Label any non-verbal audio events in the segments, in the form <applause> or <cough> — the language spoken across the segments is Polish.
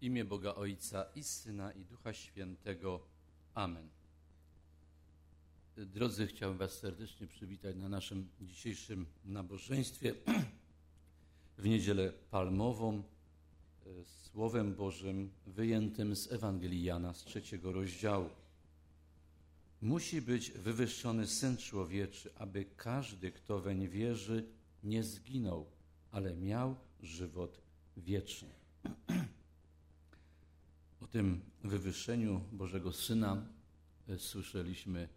imię Boga Ojca i Syna i Ducha Świętego. Amen. Drodzy, chciałbym Was serdecznie przywitać na naszym dzisiejszym nabożeństwie w niedzielę palmową e, Słowem Bożym wyjętym z Ewangelii Jana z trzeciego rozdziału. Musi być wywyższony Syn Człowieczy, aby każdy, kto weń wierzy, nie zginął, ale miał żywot wieczny. Tym wywyższeniu Bożego Syna e, słyszeliśmy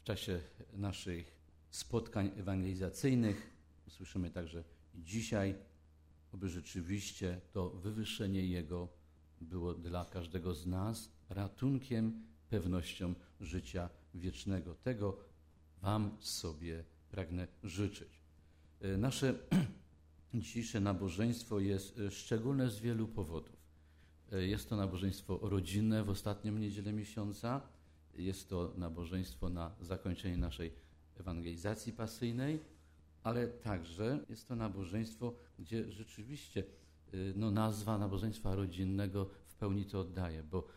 w czasie naszych spotkań ewangelizacyjnych. Słyszymy także dzisiaj, aby rzeczywiście to wywyższenie Jego było dla każdego z nas ratunkiem, pewnością życia wiecznego. Tego Wam sobie pragnę życzyć. E, nasze <clears throat> dzisiejsze nabożeństwo jest e, szczególne z wielu powodów. E, jest to nabożeństwo rodzinne w ostatnią niedzielę miesiąca. Jest to nabożeństwo na zakończenie naszej ewangelizacji pasyjnej, ale także jest to nabożeństwo, gdzie rzeczywiście no, nazwa nabożeństwa rodzinnego w pełni to oddaje, bo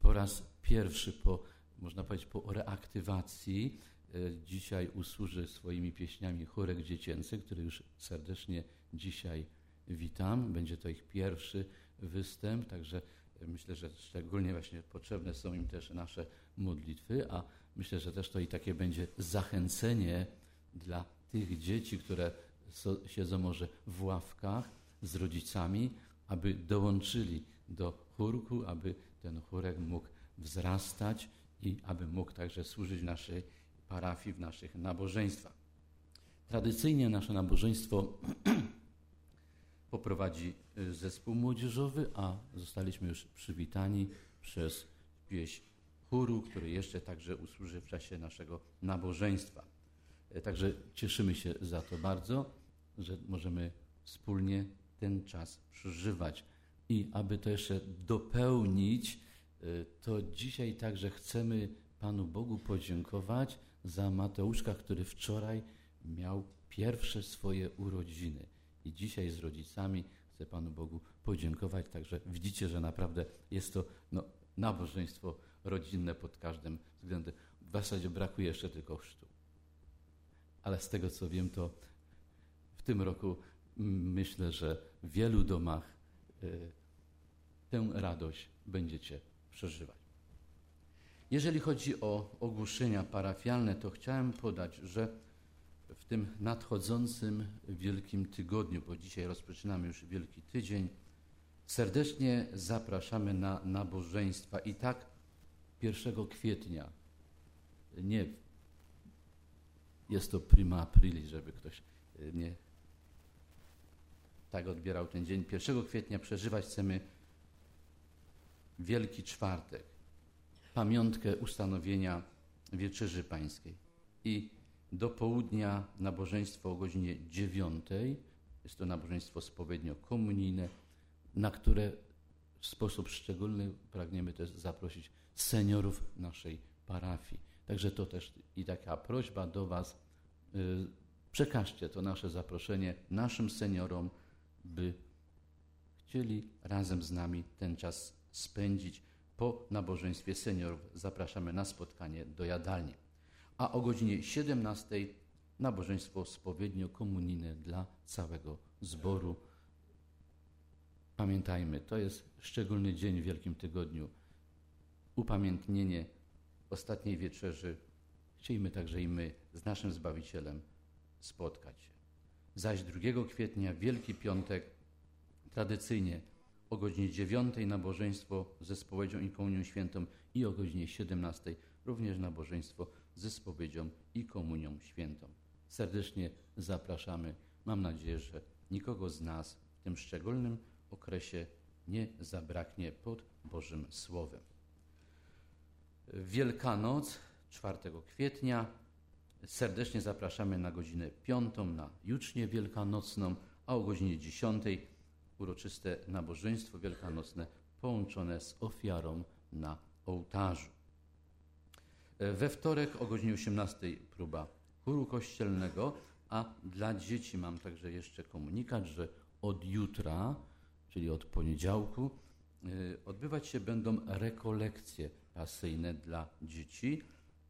po raz pierwszy, po, można powiedzieć, po reaktywacji E, dzisiaj usłuży swoimi pieśniami chórek dziecięcy, który już serdecznie dzisiaj witam. Będzie to ich pierwszy występ, także myślę, że szczególnie właśnie potrzebne są im też nasze modlitwy, a myślę, że też to i takie będzie zachęcenie dla tych dzieci, które siedzą może w ławkach z rodzicami, aby dołączyli do chórku, aby ten chórek mógł wzrastać i aby mógł także służyć naszej parafii, w naszych nabożeństwach. Tradycyjnie nasze nabożeństwo <clears throat> poprowadzi y, zespół młodzieżowy, a zostaliśmy już przywitani przez pieśń chóru, który jeszcze także usłuży w czasie naszego nabożeństwa. E, także cieszymy się za to bardzo, że możemy wspólnie ten czas przeżywać. I aby to jeszcze dopełnić, y, to dzisiaj także chcemy Panu Bogu podziękować za Mateuszka, który wczoraj miał pierwsze swoje urodziny. I dzisiaj z rodzicami chcę Panu Bogu podziękować. Także widzicie, że naprawdę jest to no, nabożeństwo rodzinne pod każdym względem. W zasadzie brakuje jeszcze tylko chrztu. Ale z tego co wiem, to w tym roku myślę, że w wielu domach y, tę radość będziecie przeżywać. Jeżeli chodzi o ogłoszenia parafialne, to chciałem podać, że w tym nadchodzącym Wielkim Tygodniu, bo dzisiaj rozpoczynamy już Wielki Tydzień, serdecznie zapraszamy na nabożeństwa. I tak 1 kwietnia, nie jest to prima aprili, żeby ktoś e, nie tak odbierał ten dzień. 1 kwietnia przeżywać chcemy Wielki Czwartek pamiątkę ustanowienia Wieczerzy Pańskiej. I do południa nabożeństwo o godzinie 9. Jest to nabożeństwo spowiednio-komunijne, na które w sposób szczególny pragniemy też zaprosić seniorów naszej parafii. Także to też i taka prośba do Was, yy, przekażcie to nasze zaproszenie naszym seniorom, by chcieli razem z nami ten czas spędzić po nabożeństwie seniorów zapraszamy na spotkanie do jadalni. A o godzinie 17 nabożeństwo spowiednio-komunijne dla całego zboru. Pamiętajmy, to jest szczególny dzień w Wielkim Tygodniu. Upamiętnienie ostatniej wieczerzy. Chcielibyśmy także i my z naszym Zbawicielem spotkać się. Zaś 2 kwietnia, Wielki Piątek, tradycyjnie o godzinie 9 nabożeństwo ze spowiedzią i komunią świętą i o godzinie 17 również nabożeństwo ze spowiedzią i komunią świętą. Serdecznie zapraszamy. Mam nadzieję, że nikogo z nas w tym szczególnym okresie nie zabraknie pod Bożym Słowem. Wielkanoc 4 kwietnia. Serdecznie zapraszamy na godzinę 5 na jucznię wielkanocną, a o godzinie 10 uroczyste nabożeństwo wielkanocne połączone z ofiarą na ołtarzu. E, we wtorek o godzinie 18 próba chóru kościelnego, a dla dzieci mam także jeszcze komunikat, że od jutra, czyli od poniedziałku, odbywać się będą rekolekcje pasyjne dla dzieci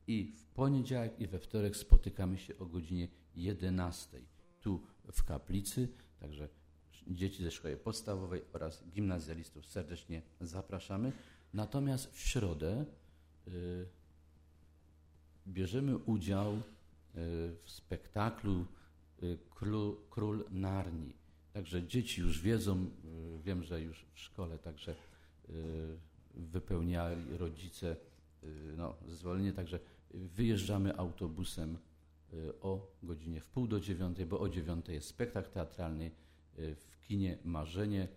i w poniedziałek i we wtorek spotykamy się o godzinie 11 tu w kaplicy, także dzieci ze szkoły podstawowej oraz gimnazjalistów serdecznie zapraszamy. Natomiast w środę y, bierzemy udział y, w spektaklu y, Król, Król Narni. Także dzieci już wiedzą, y, wiem, że już w szkole także wypełniali rodzice no, zezwolenie, także wyjeżdżamy autobusem o godzinie w pół do dziewiątej, bo o dziewiątej jest spektakl teatralny w kinie Marzenie,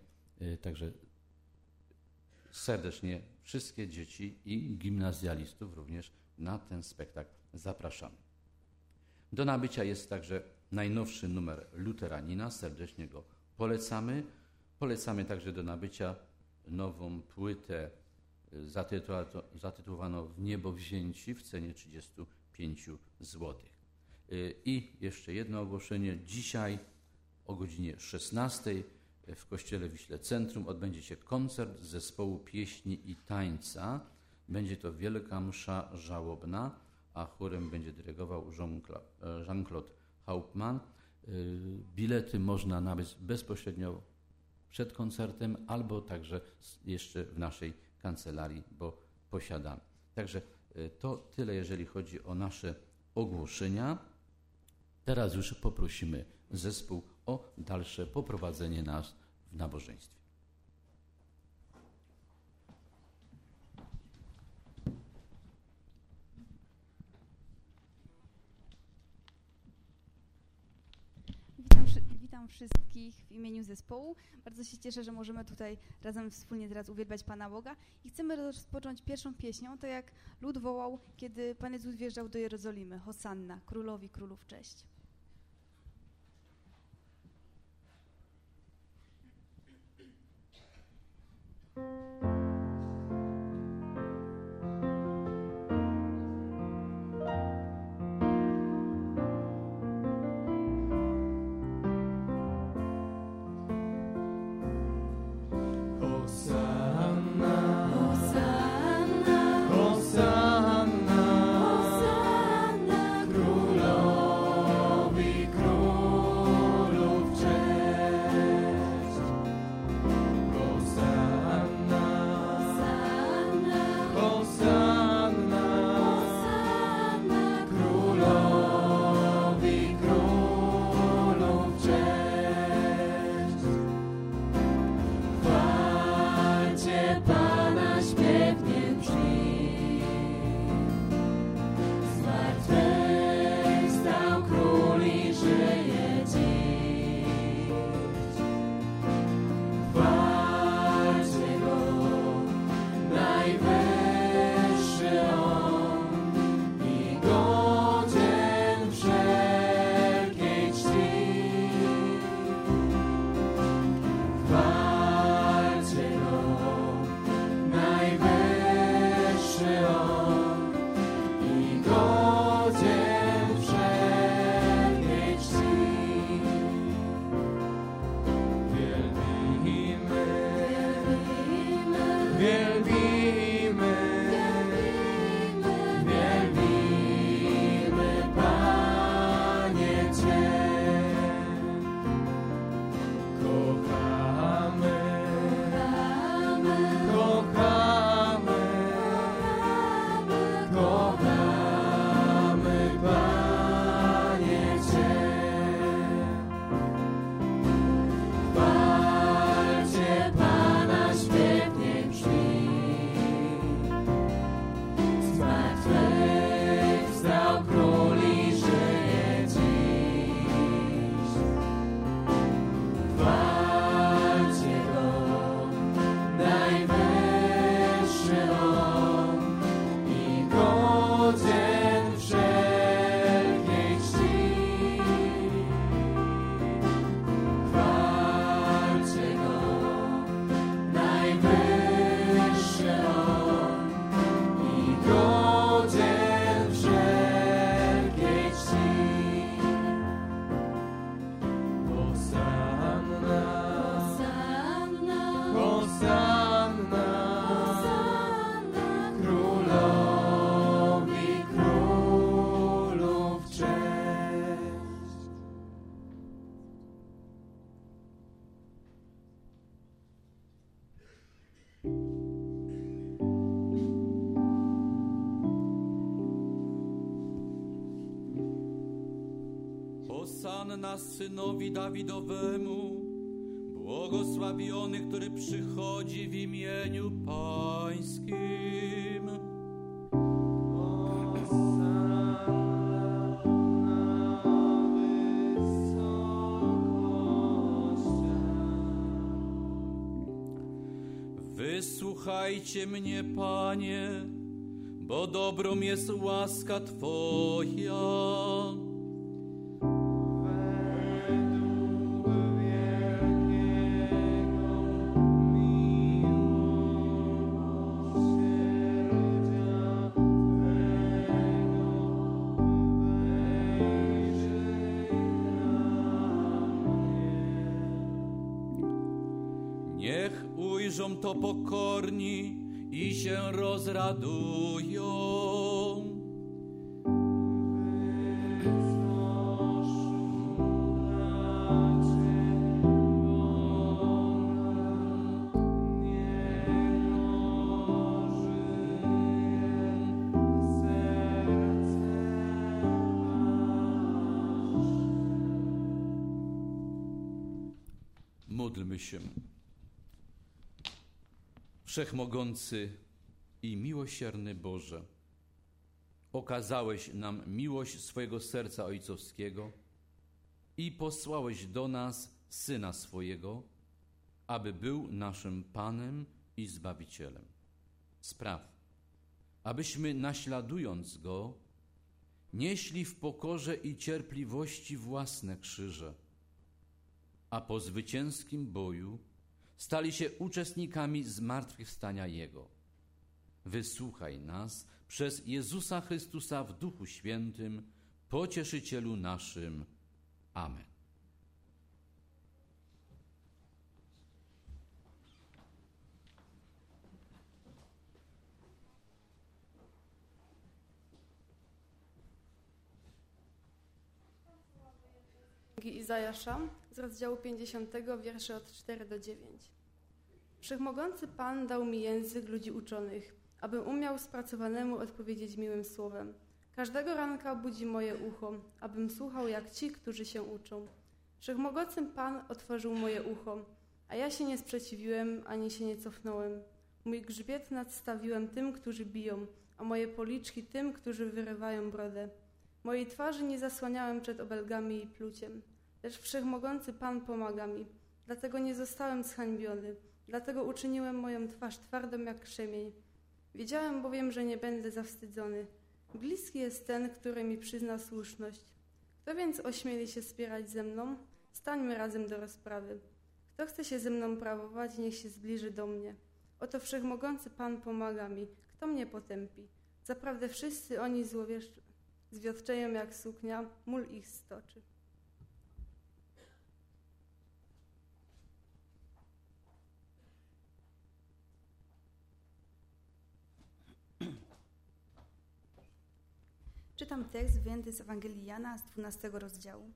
także serdecznie wszystkie dzieci i gimnazjalistów również na ten spektakl zapraszamy. Do nabycia jest także najnowszy numer Luteranina, serdecznie go polecamy. Polecamy także do nabycia nową płytę zatytułowaną W niebo wzięci w cenie 35 zł. I jeszcze jedno ogłoszenie. Dzisiaj o godzinie 16 w Kościele Wiśle Centrum odbędzie się koncert zespołu pieśni i tańca. Będzie to Wielka Msza Żałobna, a chórem będzie dyrygował Jean-Claude Hauptmann. Bilety można nabyć bezpośrednio przed koncertem albo także jeszcze w naszej kancelarii, bo posiadamy. Także to tyle, jeżeli chodzi o nasze ogłoszenia. Teraz już poprosimy zespół o dalsze poprowadzenie nas w nabożeństwie. Witam wszystkich w imieniu zespołu. Bardzo się cieszę, że możemy tutaj razem wspólnie teraz uwielbiać Pana Boga i chcemy rozpocząć pierwszą pieśnią, tak jak lud wołał, kiedy Pan Jezus wjeżdżał do Jerozolimy. Hosanna, królowi królów, cześć. Hosanna synowi Dawidowemu. Błogosławiony, który przychodzi w imieniu Pańskim. Wysłuchajcie mnie, Panie, bo dobrą jest łaska Twoja. Módlmy się. Wszechmogący i miłosierny Boże, okazałeś nam miłość swojego serca ojcowskiego i posłałeś do nas Syna swojego, aby był naszym Panem i Zbawicielem. Spraw, abyśmy naśladując Go, nieśli w pokorze i cierpliwości własne krzyże, a po zwycięskim boju stali się uczestnikami zmartwychwstania Jego. Wysłuchaj nas przez Jezusa Chrystusa w Duchu Świętym, pocieszycielu naszym. Amen. Izajasza z rozdziału 50, wiersze od 4 do 9. Wszechmogący Pan dał mi język ludzi uczonych, abym umiał spracowanemu odpowiedzieć miłym słowem. Każdego ranka budzi moje ucho, abym słuchał jak ci, którzy się uczą. Wszechmogący Pan otworzył moje ucho, a ja się nie sprzeciwiłem, ani się nie cofnąłem. Mój grzbiet nadstawiłem tym, którzy biją, a moje policzki tym, którzy wyrywają brodę. Mojej twarzy nie zasłaniałem przed obelgami i pluciem. Lecz Wszechmogący Pan pomaga mi, dlatego nie zostałem zhańbiony, dlatego uczyniłem moją twarz twardą jak krzemień. Wiedziałem bowiem, że nie będę zawstydzony. Bliski jest ten, który mi przyzna słuszność. Kto więc ośmieli się spierać ze mną? Stańmy razem do rozprawy. Kto chce się ze mną prawować, niech się zbliży do mnie. Oto Wszechmogący Pan pomaga mi. Kto mnie potępi? Zaprawdę wszyscy oni złowieszcz... zwiotczeją jak suknia, mól ich stoczy. Czytam tekst wyjęty z Ewangelii Jana z 12 rozdziału.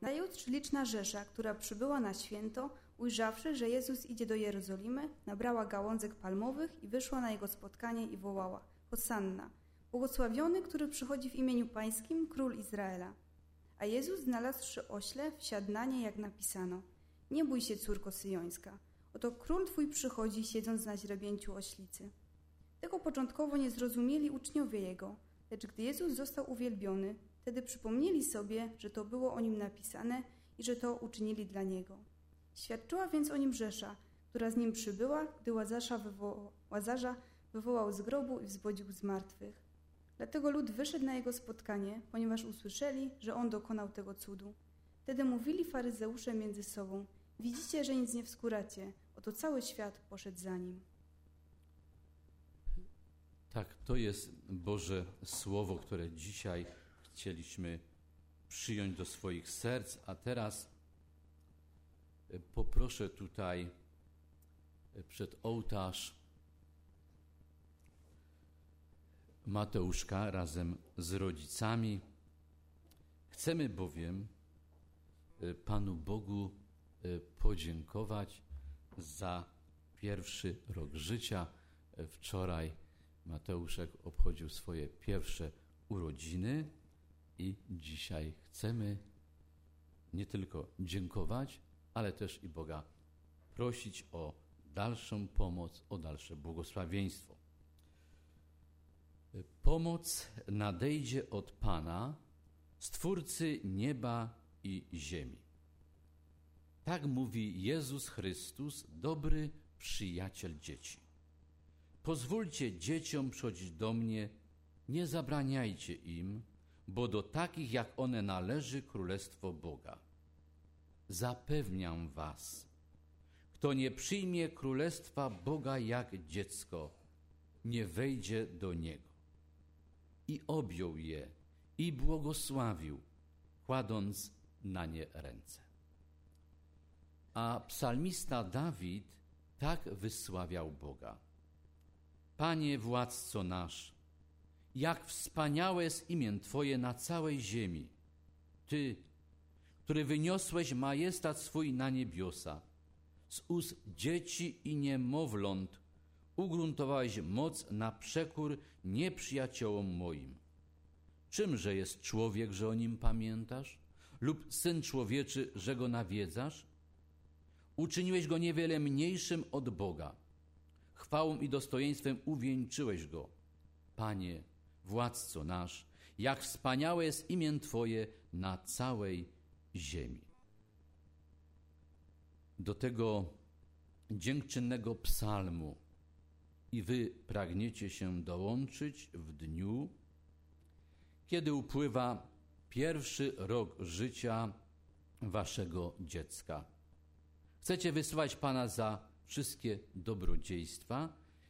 Najutrz liczna rzesza, która przybyła na święto, ujrzawszy, że Jezus idzie do Jerozolimy, nabrała gałązek palmowych i wyszła na jego spotkanie i wołała Hosanna, błogosławiony, który przychodzi w imieniu pańskim, król Izraela. A Jezus znalazłszy ośle, wsiadł na nie, jak napisano. Nie bój się, córko syjońska, oto król twój przychodzi, siedząc na źrebięciu oślicy. Tego początkowo nie zrozumieli uczniowie jego, Lecz gdy Jezus został uwielbiony, wtedy przypomnieli sobie, że to było o nim napisane i że to uczynili dla niego. Świadczyła więc o nim Rzesza, która z nim przybyła, gdy Łazarza, wywo Łazarza wywołał z grobu i wzbudził z martwych. Dlatego lud wyszedł na jego spotkanie, ponieważ usłyszeli, że on dokonał tego cudu. Wtedy mówili faryzeusze między sobą: Widzicie, że nic nie wskuracie, oto cały świat poszedł za nim. Tak, to jest Boże Słowo, które dzisiaj chcieliśmy przyjąć do swoich serc, a teraz e, poproszę tutaj e, przed ołtarz Mateuszka razem z rodzicami. Chcemy bowiem e, Panu Bogu podziękować za pierwszy rok życia. Wczoraj Mateuszek obchodził swoje pierwsze urodziny i dzisiaj chcemy nie tylko dziękować, ale też i Boga prosić o dalszą pomoc, o dalsze błogosławieństwo. Pomoc nadejdzie od Pana, Stwórcy nieba i ziemi. Tak mówi Jezus Chrystus, dobry przyjaciel dzieci. Pozwólcie dzieciom przychodzić do mnie, nie zabraniajcie im, bo do takich jak one należy Królestwo Boga. Zapewniam was, kto nie przyjmie Królestwa Boga jak dziecko, nie wejdzie do niego. I objął je i błogosławił, kładąc na nie ręce. A psalmista Dawid tak wysławiał Boga. Panie władco nasz, jak wspaniałe jest imię Twoje na całej ziemi. Ty, który wyniosłeś majestat swój na niebiosa, z ust dzieci i niemowląt ugruntowałeś moc na przekór nieprzyjaciołom moim. Czymże jest człowiek, że o nim pamiętasz? Lub syn człowieczy, że go nawiedzasz? Uczyniłeś go niewiele mniejszym od Boga. Chwałą i dostojeństwem uwieńczyłeś go. Panie, władco nasz, jak wspaniałe jest imię Twoje na całej ziemi. Do tego dziękczynnego psalmu i wy pragniecie się dołączyć w dniu, kiedy upływa pierwszy rok życia waszego dziecka. Chcecie wysłać Pana za wszystkie dobrodziejstwa,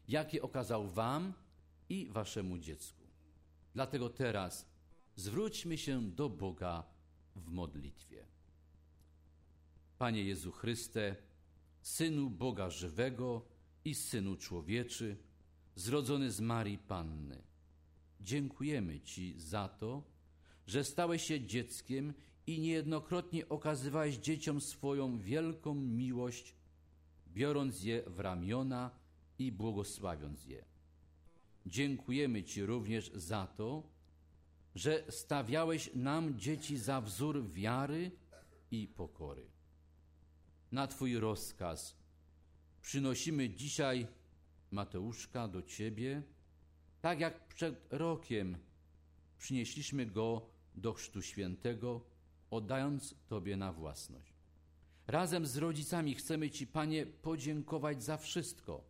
jakie okazał wam i waszemu dziecku. Dlatego teraz zwróćmy się do Boga w modlitwie. Panie Jezu Chryste, Synu Boga żywego i Synu człowieczy, zrodzony z Marii Panny, dziękujemy Ci za to, że stałeś się dzieckiem i niejednokrotnie okazywałeś dzieciom swoją wielką miłość, biorąc je w ramiona i błogosławiąc je. Dziękujemy Ci również za to, że stawiałeś nam dzieci za wzór wiary i pokory. Na Twój rozkaz przynosimy dzisiaj Mateuszka do Ciebie, tak jak przed rokiem przynieśliśmy go do Chrztu Świętego, oddając Tobie na własność. Razem z rodzicami chcemy Ci, Panie, podziękować za wszystko,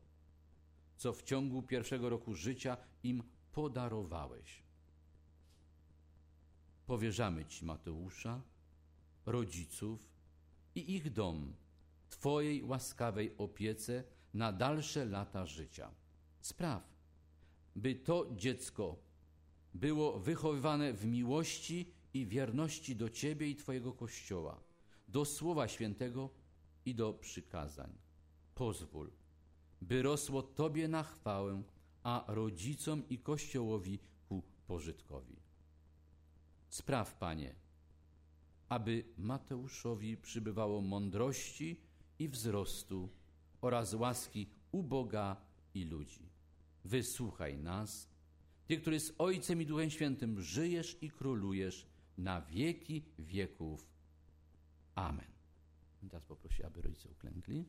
co w ciągu pierwszego roku życia im podarowałeś. Powierzamy Ci Mateusza, rodziców i ich dom Twojej łaskawej opiece na dalsze lata życia. Spraw, by to dziecko było wychowywane w miłości i wierności do Ciebie i Twojego Kościoła, do Słowa Świętego i do przykazań. Pozwól, by rosło Tobie na chwałę, a rodzicom i Kościołowi ku pożytkowi. Spraw, Panie, aby Mateuszowi przybywało mądrości i wzrostu oraz łaski u Boga i ludzi. Wysłuchaj nas, Ty, który z Ojcem i Duchem Świętym żyjesz i królujesz na wieki wieków. Amen. Teraz poproszę, aby rodzice uklękli.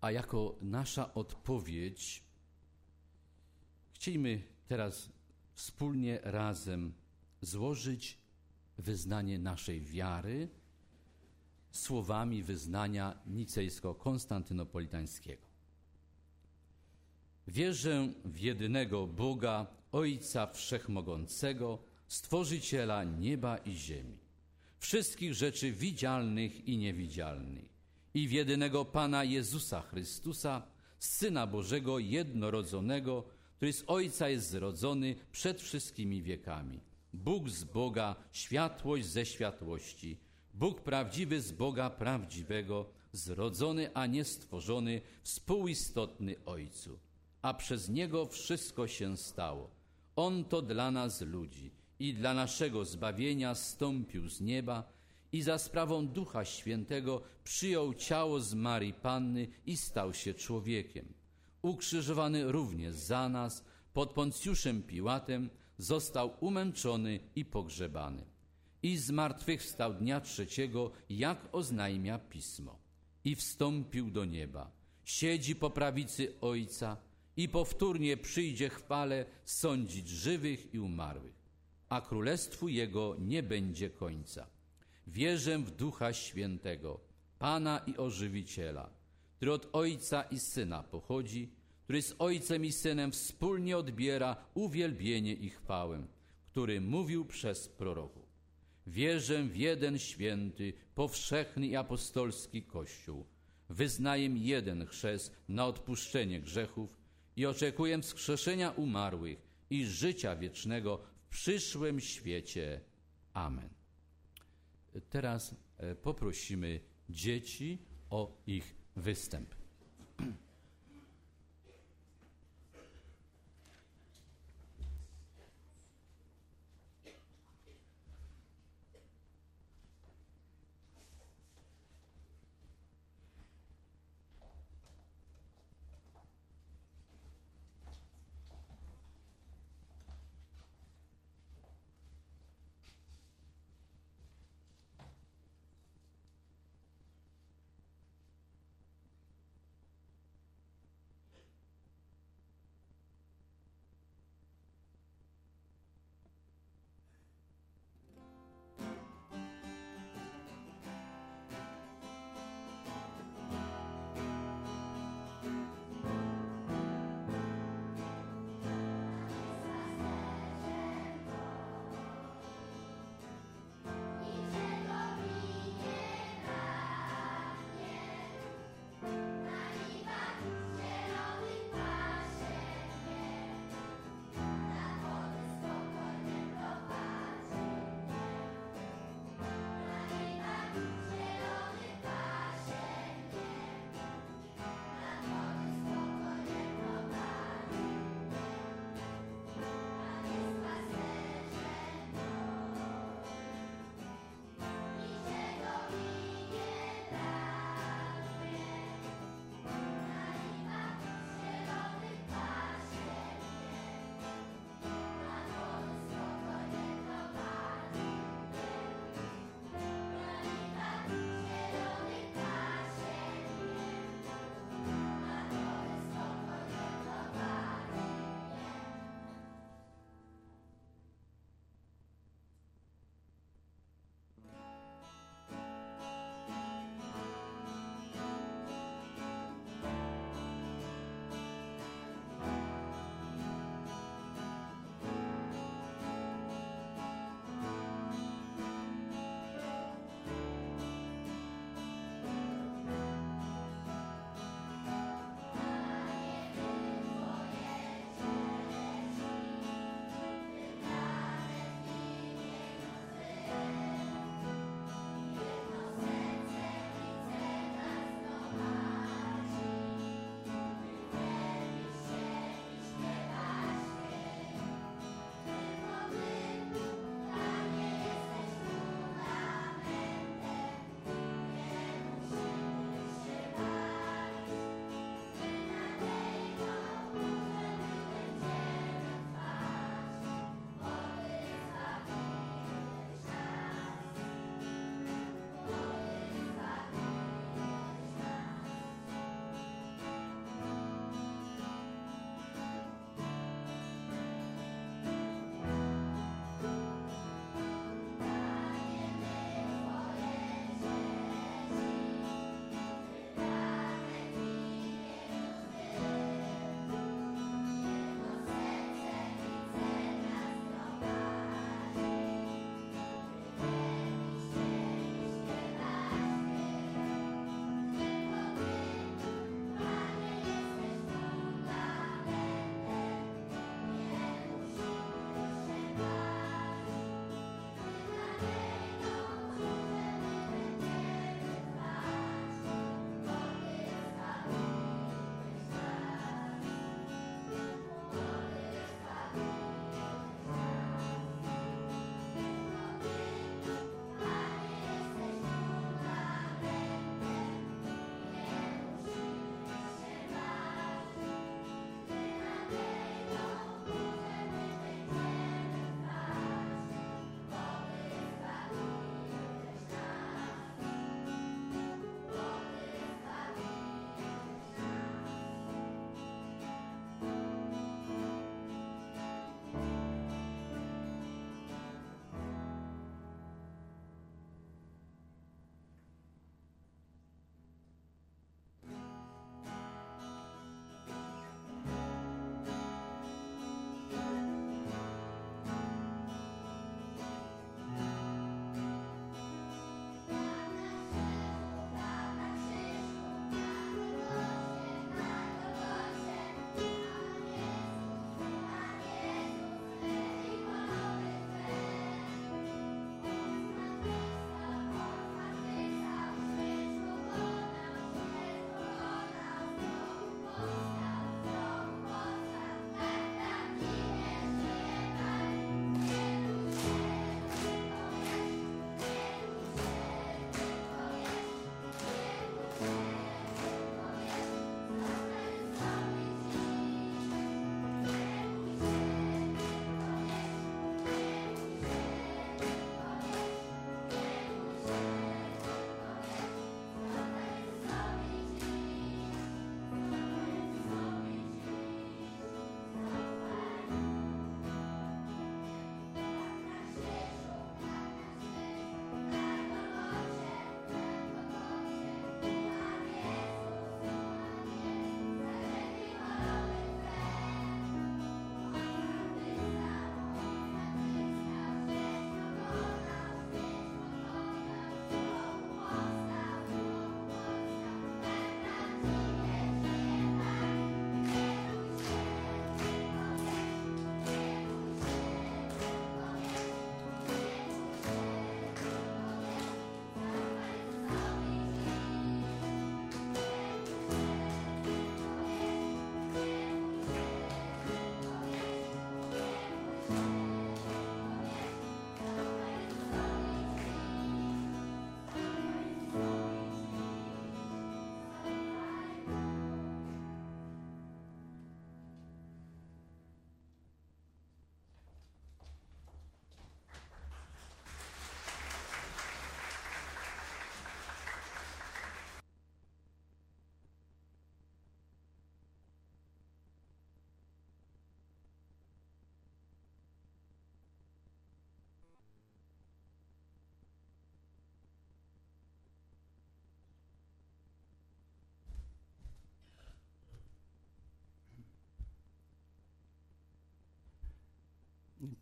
A jako nasza odpowiedź chcielibyśmy teraz wspólnie razem złożyć wyznanie naszej wiary słowami wyznania nicejsko-konstantynopolitańskiego. Wierzę w jedynego Boga, Ojca Wszechmogącego, Stworzyciela nieba i ziemi, wszystkich rzeczy widzialnych i niewidzialnych i w jedynego Pana Jezusa Chrystusa, Syna Bożego jednorodzonego, który z Ojca jest zrodzony przed wszystkimi wiekami. Bóg z Boga, światłość ze światłości. Bóg prawdziwy z Boga prawdziwego, zrodzony, a nie stworzony, współistotny Ojcu. A przez Niego wszystko się stało. On to dla nas ludzi i dla naszego zbawienia stąpił z nieba i za sprawą Ducha Świętego przyjął ciało z Marii Panny i stał się człowiekiem. Ukrzyżowany również za nas, pod Poncjuszem Piłatem, został umęczony i pogrzebany. I zmartwychwstał dnia trzeciego, jak oznajmia Pismo. I wstąpił do nieba. Siedzi po prawicy Ojca i powtórnie przyjdzie chwale sądzić żywych i umarłych. A królestwu Jego nie będzie końca. Wierzę w Ducha Świętego, Pana i Ożywiciela, który od Ojca i Syna pochodzi, który z Ojcem i Synem wspólnie odbiera uwielbienie i chwałę, który mówił przez proroków. Wierzę w jeden święty, powszechny i apostolski Kościół. Wyznaję jeden chrzest na odpuszczenie grzechów i oczekuję wskrzeszenia umarłych i życia wiecznego w przyszłym świecie. Amen. Teraz e, poprosimy dzieci o ich występ.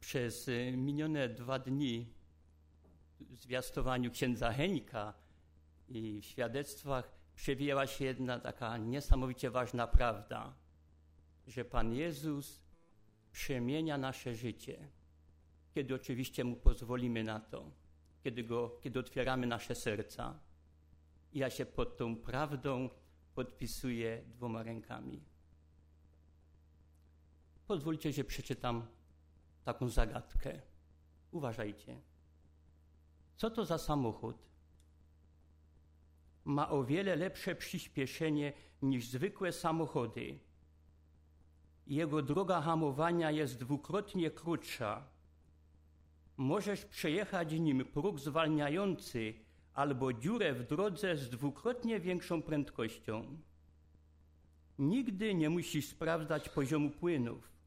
Przez y, minione dwa dni w zwiastowaniu księdza Henika i w świadectwach przewijała się jedna taka niesamowicie ważna prawda, że Pan Jezus przemienia nasze życie, kiedy oczywiście Mu pozwolimy na to, kiedy, go, kiedy otwieramy nasze serca. I ja się pod tą prawdą podpisuję dwoma rękami. Pozwólcie, że przeczytam taką zagadkę. Uważajcie. Co to za samochód? Ma o wiele lepsze przyspieszenie niż zwykłe samochody. Jego droga hamowania jest dwukrotnie krótsza. Możesz przejechać nim próg zwalniający albo dziurę w drodze z dwukrotnie większą prędkością. Nigdy nie musisz sprawdzać poziomu płynów.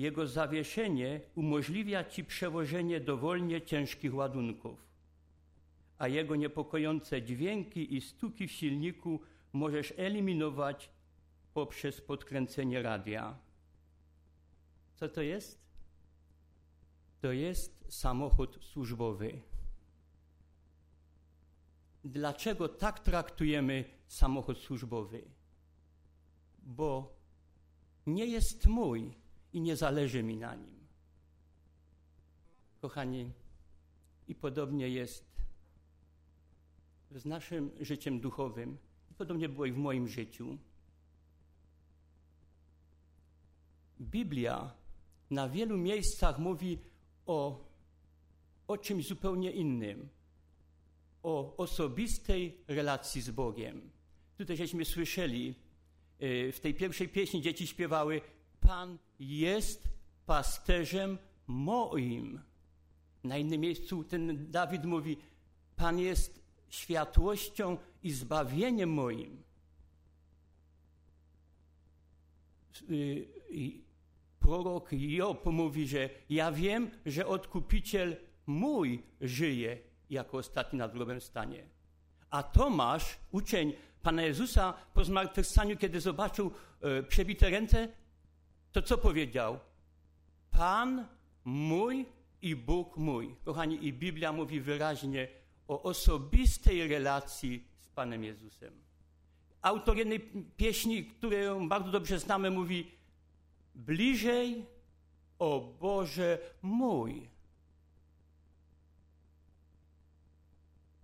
Jego zawieszenie umożliwia ci przewożenie dowolnie ciężkich ładunków, a jego niepokojące dźwięki i stuki w silniku możesz eliminować poprzez podkręcenie radia. Co to jest? To jest samochód służbowy. Dlaczego tak traktujemy samochód służbowy? Bo nie jest mój i nie zależy mi na nim. Kochani, i podobnie jest z naszym życiem duchowym, i podobnie było i w moim życiu. Biblia na wielu miejscach mówi o, o czymś zupełnie innym, o osobistej relacji z Bogiem. Tutaj żeśmy słyszeli y, w tej pierwszej pieśni dzieci śpiewały Pan jest pasterzem moim. Na innym miejscu ten Dawid mówi Pan jest światłością i zbawieniem moim. Y, prorok Job mówi, że ja wiem, że odkupiciel mój żyje jako ostatni na drugim stanie. A Tomasz, uczeń Pana Jezusa po zmartwychwstaniu, kiedy zobaczył e, przebite ręce, to co powiedział? Pan mój i Bóg mój. Kochani, i Biblia mówi wyraźnie o osobistej relacji z Panem Jezusem. Autor jednej pieśni, którą bardzo dobrze znamy, mówi bliżej, o Boże mój.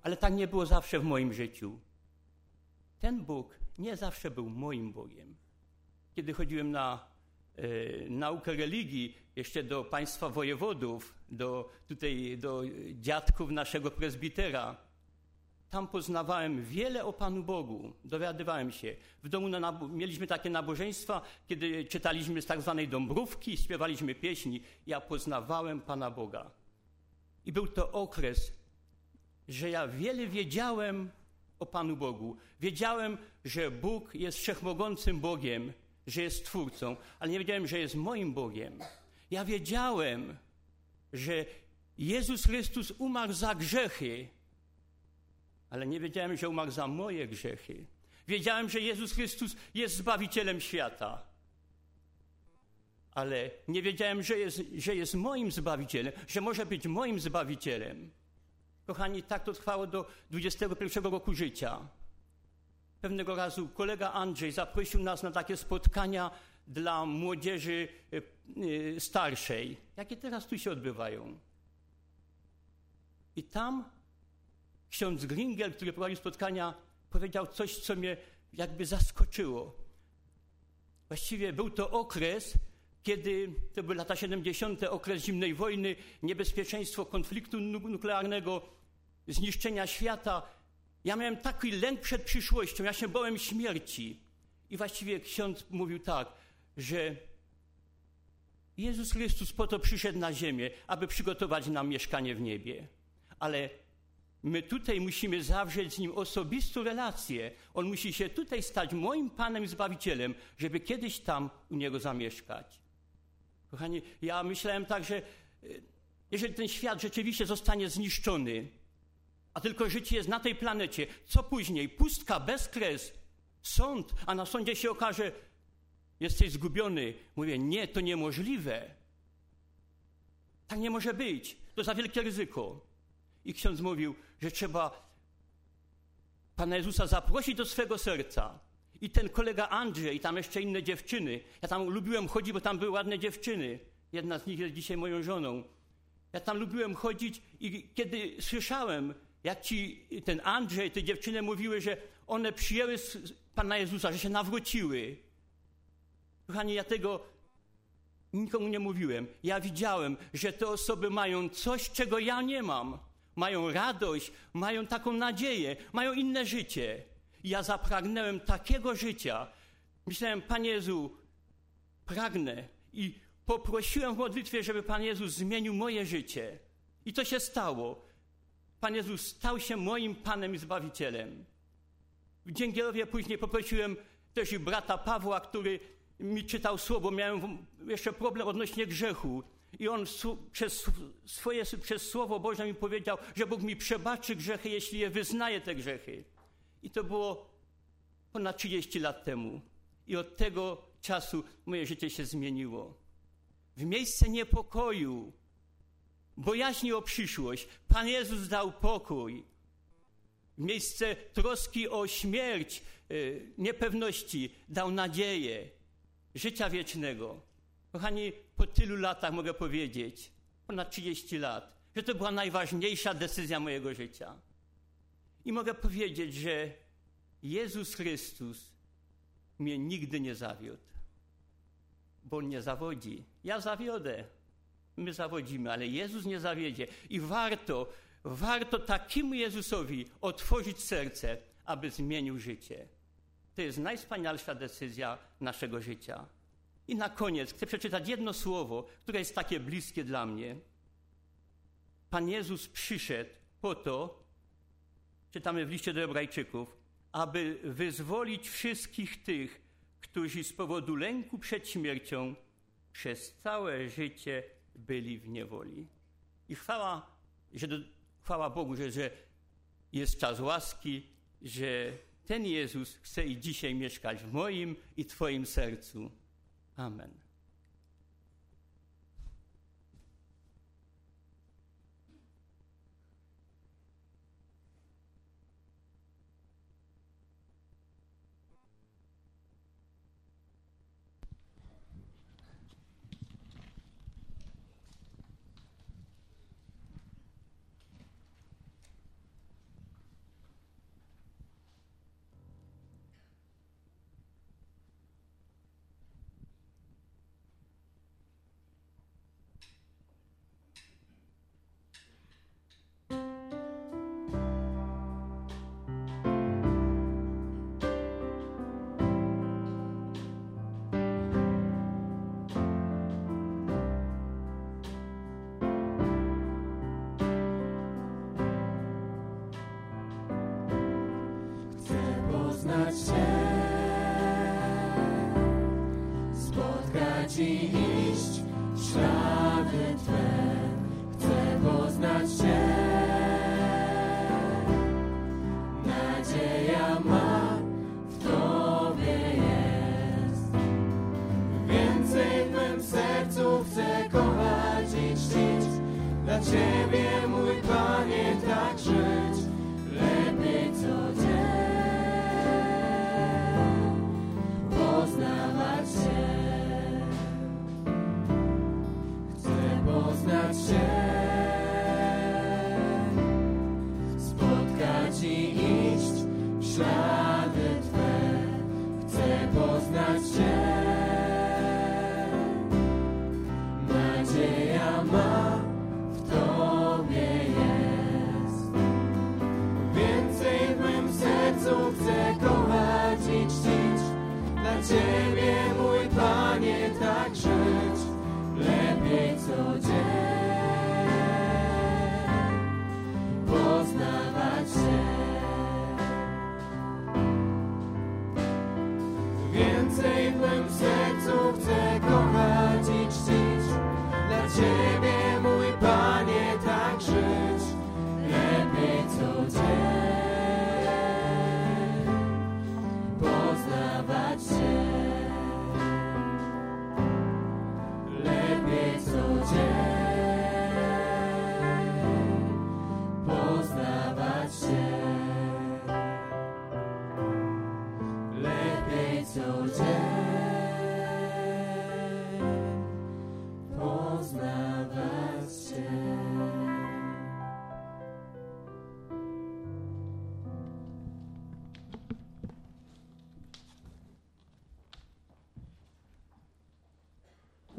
Ale tak nie było zawsze w moim życiu. Ten Bóg nie zawsze był moim Bogiem. Kiedy chodziłem na naukę religii, jeszcze do państwa wojewodów, do, tutaj do dziadków naszego prezbitera, tam poznawałem wiele o Panu Bogu, dowiadywałem się. W domu na, mieliśmy takie nabożeństwa, kiedy czytaliśmy z tak zwanej Dąbrówki, śpiewaliśmy pieśni. Ja poznawałem Pana Boga. I był to okres, że ja wiele wiedziałem o Panu Bogu. Wiedziałem, że Bóg jest wszechmogącym Bogiem, że jest Twórcą, ale nie wiedziałem, że jest moim Bogiem. Ja wiedziałem, że Jezus Chrystus umarł za grzechy, ale nie wiedziałem, że umarł za moje grzechy. Wiedziałem, że Jezus Chrystus jest Zbawicielem świata. Ale nie wiedziałem, że jest, że jest moim Zbawicielem, że może być moim Zbawicielem. Kochani, tak to trwało do 21 roku życia. Pewnego razu kolega Andrzej zaprosił nas na takie spotkania dla młodzieży e, e, starszej, jakie teraz tu się odbywają. I tam ksiądz Gringel, który prowadził spotkania, powiedział coś, co mnie jakby zaskoczyło. Właściwie był to okres, kiedy to były lata 70., okres zimnej wojny, niebezpieczeństwo konfliktu nuklearnego, zniszczenia świata. Ja miałem taki lęk przed przyszłością, ja się bałem śmierci. I właściwie ksiądz mówił tak, że Jezus Chrystus po to przyszedł na ziemię, aby przygotować nam mieszkanie w niebie. Ale My tutaj musimy zawrzeć z Nim osobistą relację. On musi się tutaj stać moim Panem i Zbawicielem, żeby kiedyś tam u Niego zamieszkać. Kochani, ja myślałem tak, że e, jeżeli ten świat rzeczywiście zostanie zniszczony, a tylko życie jest na tej planecie, co później? Pustka, bezkres, sąd, a na sądzie się okaże, jesteś zgubiony. Mówię, nie, to niemożliwe. Tak nie może być. To za wielkie ryzyko. I ksiądz mówił, że trzeba Pana Jezusa zaprosić do swego serca. I ten kolega Andrzej, i tam jeszcze inne dziewczyny. Ja tam lubiłem chodzić, bo tam były ładne dziewczyny. Jedna z nich jest dzisiaj moją żoną. Ja tam lubiłem chodzić i kiedy słyszałem, jak ci ten Andrzej, te dziewczyny mówiły, że one przyjęły Pana Jezusa, że się nawróciły. Kochani, ja tego nikomu nie mówiłem. Ja widziałem, że te osoby mają coś, czego ja nie mam. Mają radość, mają taką nadzieję, mają inne życie. Ja zapragnąłem takiego życia. Myślałem, Panie Jezu, pragnę. I poprosiłem w modlitwie, żeby Pan Jezus zmienił moje życie. I to się stało. Pan Jezus stał się moim Panem i Zbawicielem. W Dzięgielowie później poprosiłem też i brata Pawła, który mi czytał słowo. Miałem jeszcze problem odnośnie grzechu. I on przez, swoje, przez Słowo Boże mi powiedział, że Bóg mi przebaczy grzechy, jeśli je wyznaje te grzechy. I to było ponad 30 lat temu. I od tego czasu moje życie się zmieniło. W miejsce niepokoju, bojaźni o przyszłość, Pan Jezus dał pokój. W miejsce troski o śmierć, y, niepewności dał nadzieję życia wiecznego. Kochani, po tylu latach mogę powiedzieć, ponad 30 lat, że to była najważniejsza decyzja mojego życia. I mogę powiedzieć, że Jezus Chrystus mnie nigdy nie zawiódł, bo On nie zawodzi. Ja zawiodę, my zawodzimy, ale Jezus nie zawiedzie. I warto, warto takiemu Jezusowi otworzyć serce, aby zmienił życie. To jest najwspanialsza decyzja naszego życia. I na koniec chcę przeczytać jedno słowo, które jest takie bliskie dla mnie. Pan Jezus przyszedł po to, czytamy w liście do Hebrajczyków, aby wyzwolić wszystkich tych, którzy z powodu lęku przed śmiercią przez całe życie byli w niewoli. I chwała, że do, chwała Bogu, że, że jest czas łaski, że ten Jezus chce i dzisiaj mieszkać w moim i Twoim sercu. Amen.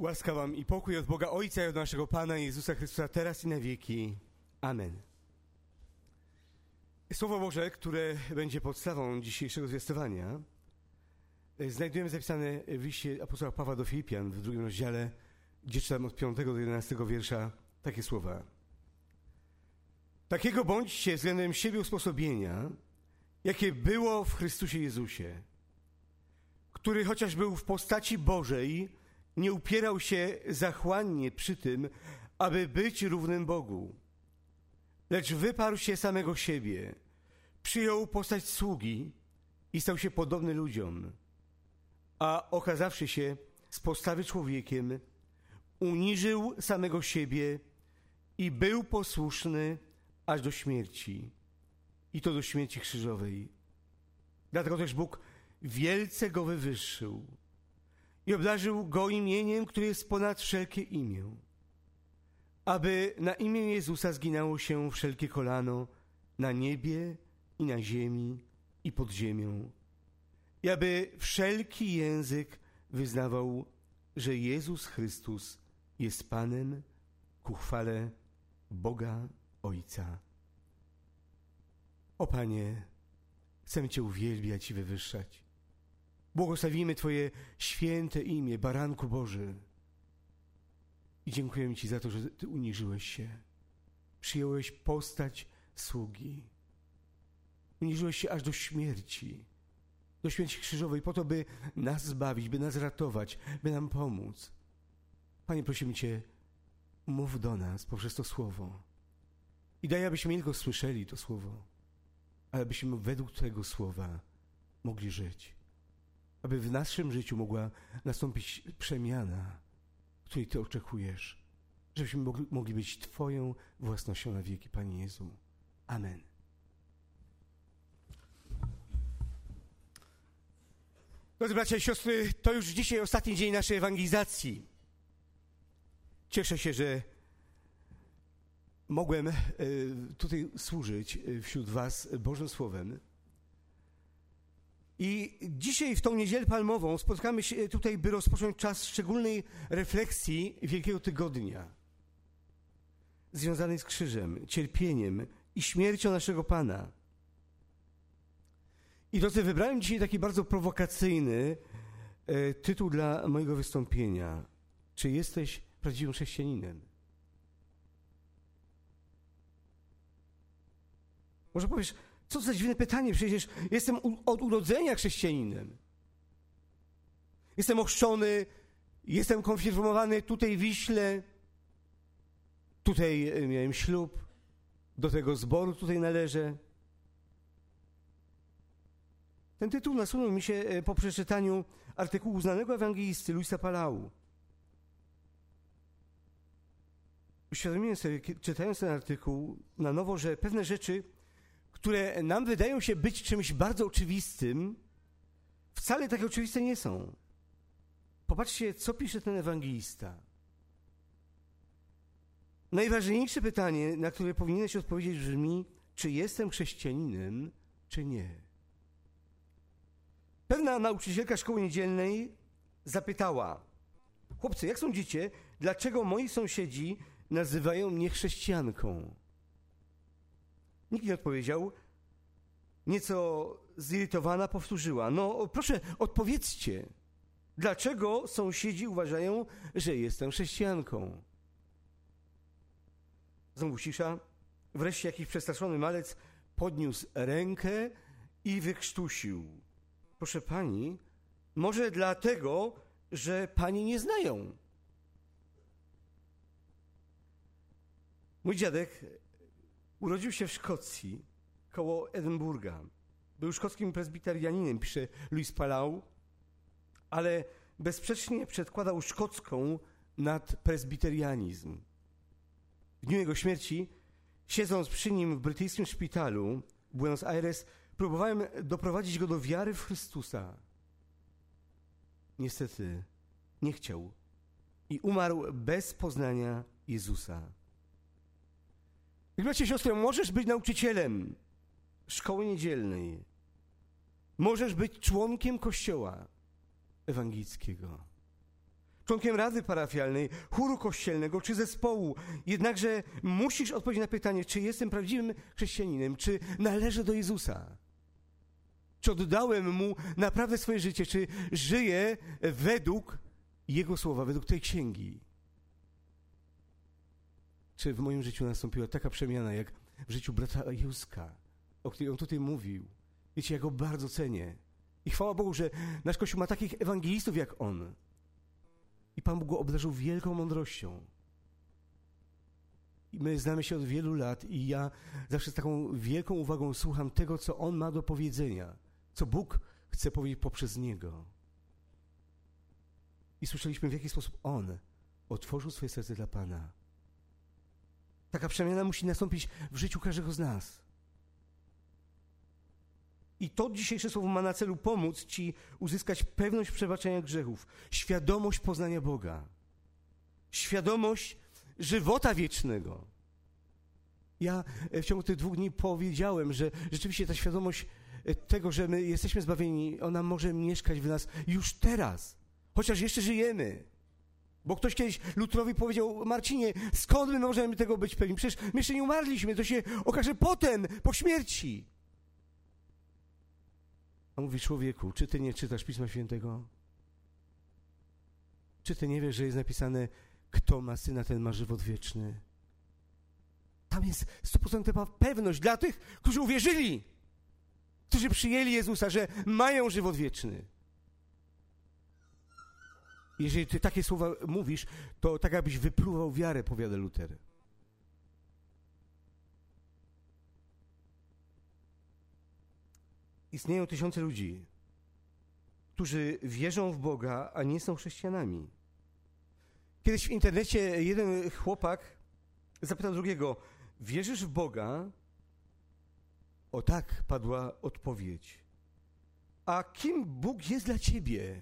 Łaska wam i pokój od Boga Ojca i od naszego Pana Jezusa Chrystusa teraz i na wieki. Amen. Słowo Boże, które będzie podstawą dzisiejszego zwiastowania, znajdujemy zapisane w liście apostoła Pawła do Filipian w drugim rozdziale, gdzie czytam od 5 do 11 wiersza takie słowa. Takiego bądźcie względem siebie usposobienia, jakie było w Chrystusie Jezusie, który chociaż był w postaci Bożej, nie upierał się zachłannie przy tym, aby być równym Bogu, lecz wyparł się samego siebie, przyjął postać sługi i stał się podobny ludziom, a okazawszy się z postawy człowiekiem, uniżył samego siebie i był posłuszny aż do śmierci, i to do śmierci krzyżowej. Dlatego też Bóg wielce go wywyższył i obdarzył go imieniem, które jest ponad wszelkie imię, aby na imię Jezusa zginało się wszelkie kolano na niebie i na ziemi i pod ziemią, i aby wszelki język wyznawał, że Jezus Chrystus jest Panem ku chwale Boga Ojca. O Panie, chcemy Cię uwielbiać i wywyższać. Błogosławimy Twoje święte imię, Baranku Boży. I dziękujemy Ci za to, że Ty uniżyłeś się. Przyjąłeś postać sługi. Uniżyłeś się aż do śmierci. Do śmierci krzyżowej, po to, by nas zbawić, by nas ratować, by nam pomóc. Panie, prosimy Cię, mów do nas poprzez to słowo. I daj, abyśmy nie tylko słyszeli to słowo, ale abyśmy według Twojego słowa mogli żyć aby w naszym życiu mogła nastąpić przemiana, której Ty oczekujesz, żebyśmy mogli, mogli być Twoją własnością na wieki, Panie Jezu. Amen. Drodzy bracia i siostry, to już dzisiaj ostatni dzień naszej ewangelizacji. Cieszę się, że mogłem e, tutaj służyć e, wśród Was Bożym Słowem. I dzisiaj w tą niedzielę palmową spotkamy się tutaj, by rozpocząć czas szczególnej refleksji Wielkiego Tygodnia, związanej z krzyżem, cierpieniem i śmiercią naszego Pana. I drodzy, wybrałem dzisiaj taki bardzo prowokacyjny e, tytuł dla mojego wystąpienia. Czy jesteś prawdziwym chrześcijaninem? Może powiesz, co za dziwne pytanie, przecież jestem od urodzenia chrześcijaninem. Jestem ochrzczony, jestem konfirmowany tutaj w Wiśle, tutaj e, miałem ślub, do tego zboru tutaj należę. Ten tytuł nasunął mi się e, po przeczytaniu artykułu znanego ewangelisty Luisa Palau. Uświadomiłem sobie, czytając ten artykuł, na nowo, że pewne rzeczy które nam wydają się być czymś bardzo oczywistym, wcale takie oczywiste nie są. Popatrzcie, co pisze ten ewangelista. Najważniejsze pytanie, na które powinieneś odpowiedzieć, brzmi: czy jestem chrześcijaninem, czy nie? Pewna nauczycielka szkoły niedzielnej zapytała: Chłopcy, jak sądzicie, dlaczego moi sąsiedzi nazywają mnie chrześcijanką? Nikt nie odpowiedział. Nieco zirytowana powtórzyła. No proszę, odpowiedzcie. Dlaczego sąsiedzi uważają, że jestem chrześcijanką? Znowu cisza. Wreszcie jakiś przestraszony malec podniósł rękę i wykrztusił. Proszę pani, może dlatego, że pani nie znają. Mój dziadek Urodził się w Szkocji, koło Edynburga. Był szkockim prezbiterianinem, pisze Louis Palau, ale bezsprzecznie przedkładał szkocką nad prezbiterianizm. W dniu jego śmierci, siedząc przy nim w brytyjskim szpitalu w Buenos Aires, próbowałem doprowadzić go do wiary w Chrystusa. Niestety nie chciał i umarł bez poznania Jezusa. Bracie, siostry, możesz być nauczycielem szkoły niedzielnej. Możesz być członkiem kościoła ewangelickiego. członkiem rady parafialnej, chóru kościelnego czy zespołu. Jednakże musisz odpowiedzieć na pytanie, czy jestem prawdziwym chrześcijaninem, czy należę do Jezusa. Czy oddałem Mu naprawdę swoje życie, czy żyję według Jego słowa, według tej księgi. Czy w moim życiu nastąpiła taka przemiana, jak w życiu brata Józka, o której on tutaj mówił. Wiecie, ja go bardzo cenię. I chwała Bogu, że nasz Kościół ma takich ewangelistów jak on. I Pan Bóg go obdarzył wielką mądrością. I my znamy się od wielu lat i ja zawsze z taką wielką uwagą słucham tego, co on ma do powiedzenia, co Bóg chce powiedzieć poprzez niego. I słyszeliśmy, w jaki sposób on otworzył swoje serce dla Pana. Taka przemiana musi nastąpić w życiu każdego z nas. I to dzisiejsze słowo ma na celu pomóc Ci uzyskać pewność przebaczenia grzechów, świadomość poznania Boga, świadomość żywota wiecznego. Ja w ciągu tych dwóch dni powiedziałem, że rzeczywiście ta świadomość tego, że my jesteśmy zbawieni, ona może mieszkać w nas już teraz, chociaż jeszcze żyjemy. Bo ktoś kiedyś Lutrowi powiedział, Marcinie, skąd my możemy tego być pewni? Przecież my jeszcze nie umarliśmy, to się okaże potem, po śmierci. A mówi człowieku, czy ty nie czytasz Pisma Świętego? Czy ty nie wiesz, że jest napisane, kto ma syna, ten ma żywot wieczny? Tam jest stuprocentowa pewność dla tych, którzy uwierzyli, którzy przyjęli Jezusa, że mają żywot wieczny. Jeżeli ty takie słowa mówisz, to tak jakbyś wypluwał wiarę, powiada Luter. Istnieją tysiące ludzi, którzy wierzą w Boga, a nie są chrześcijanami. Kiedyś w internecie jeden chłopak zapytał drugiego: Wierzysz w Boga? O tak padła odpowiedź. A kim Bóg jest dla ciebie?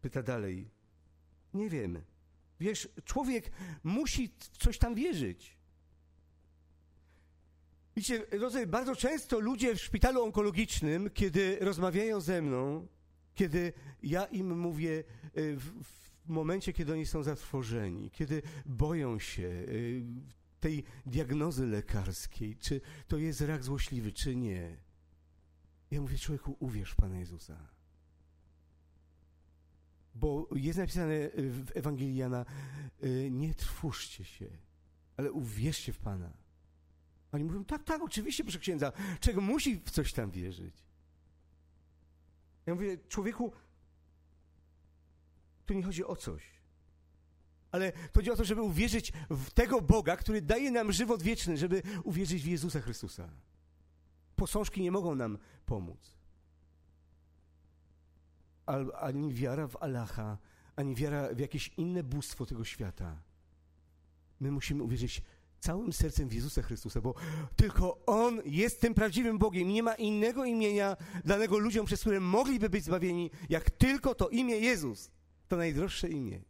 Pyta dalej. Nie wiem. Wiesz, człowiek musi w coś tam wierzyć. Widzicie, drodzy, bardzo często ludzie w szpitalu onkologicznym, kiedy rozmawiają ze mną, kiedy ja im mówię e, w, w momencie, kiedy oni są zatrwożeni, kiedy boją się e, tej diagnozy lekarskiej, czy to jest rak złośliwy, czy nie. Ja mówię, człowieku, uwierz Pana Jezusa. Bo jest napisane w Ewangelii Jana, e, nie trwóżcie się, ale uwierzcie w Pana. Oni mówią, tak, tak, oczywiście, proszę księdza, czego musi w coś tam wierzyć. Ja mówię, człowieku, tu nie chodzi o coś. Ale chodzi o to, żeby uwierzyć w tego Boga, który daje nam żywot wieczny, żeby uwierzyć w Jezusa Chrystusa. Posążki nie mogą nam pomóc. Ani wiara w Allaha, ani wiara w jakieś inne bóstwo tego świata. My musimy uwierzyć całym sercem w Jezusa Chrystusa, bo tylko On jest tym prawdziwym Bogiem. Nie ma innego imienia danego ludziom, przez które mogliby być zbawieni, jak tylko to imię Jezus. To najdroższe imię.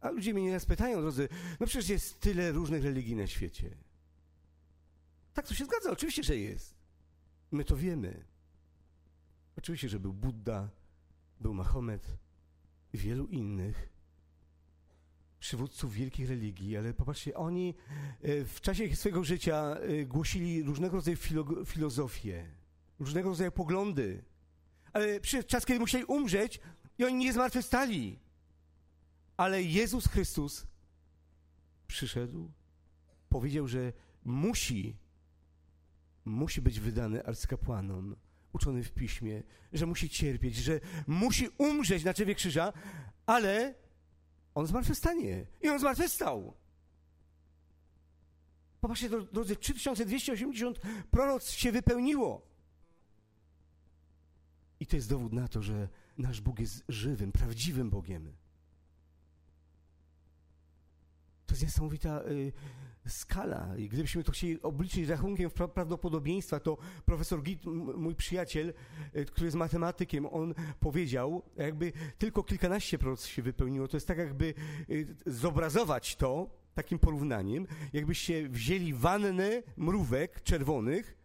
A ludzie mnie nieraz pytają, drodzy, no przecież jest tyle różnych religii na świecie. Tak, to się zgadza, oczywiście, że jest. My to wiemy. Oczywiście, że był Buddha, był Mahomet i wielu innych przywódców wielkich religii, ale popatrzcie, oni e, w czasie swojego życia e, głosili różnego rodzaju filo filozofię, różnego rodzaju poglądy, ale przyszedł czas, kiedy musieli umrzeć i oni nie zmartwychwstali. Ale Jezus Chrystus przyszedł, powiedział, że musi, musi być wydany arcykapłanom, uczony w piśmie, że musi cierpieć, że musi umrzeć na drzewie krzyża, ale on zmartwychwstanie. I on zmartwychwstał. Popatrzcie, drodzy, 3280 proroc się wypełniło. I to jest dowód na to, że nasz Bóg jest żywym, prawdziwym Bogiem. To jest niesamowita y, skala. I gdybyśmy to chcieli obliczyć rachunkiem prawdopodobieństwa, to profesor Git, mój przyjaciel, e, który jest matematykiem, on powiedział, jakby tylko kilkanaście procent się wypełniło. To jest tak, jakby e, zobrazować to takim porównaniem, jakbyście wzięli wannę mrówek czerwonych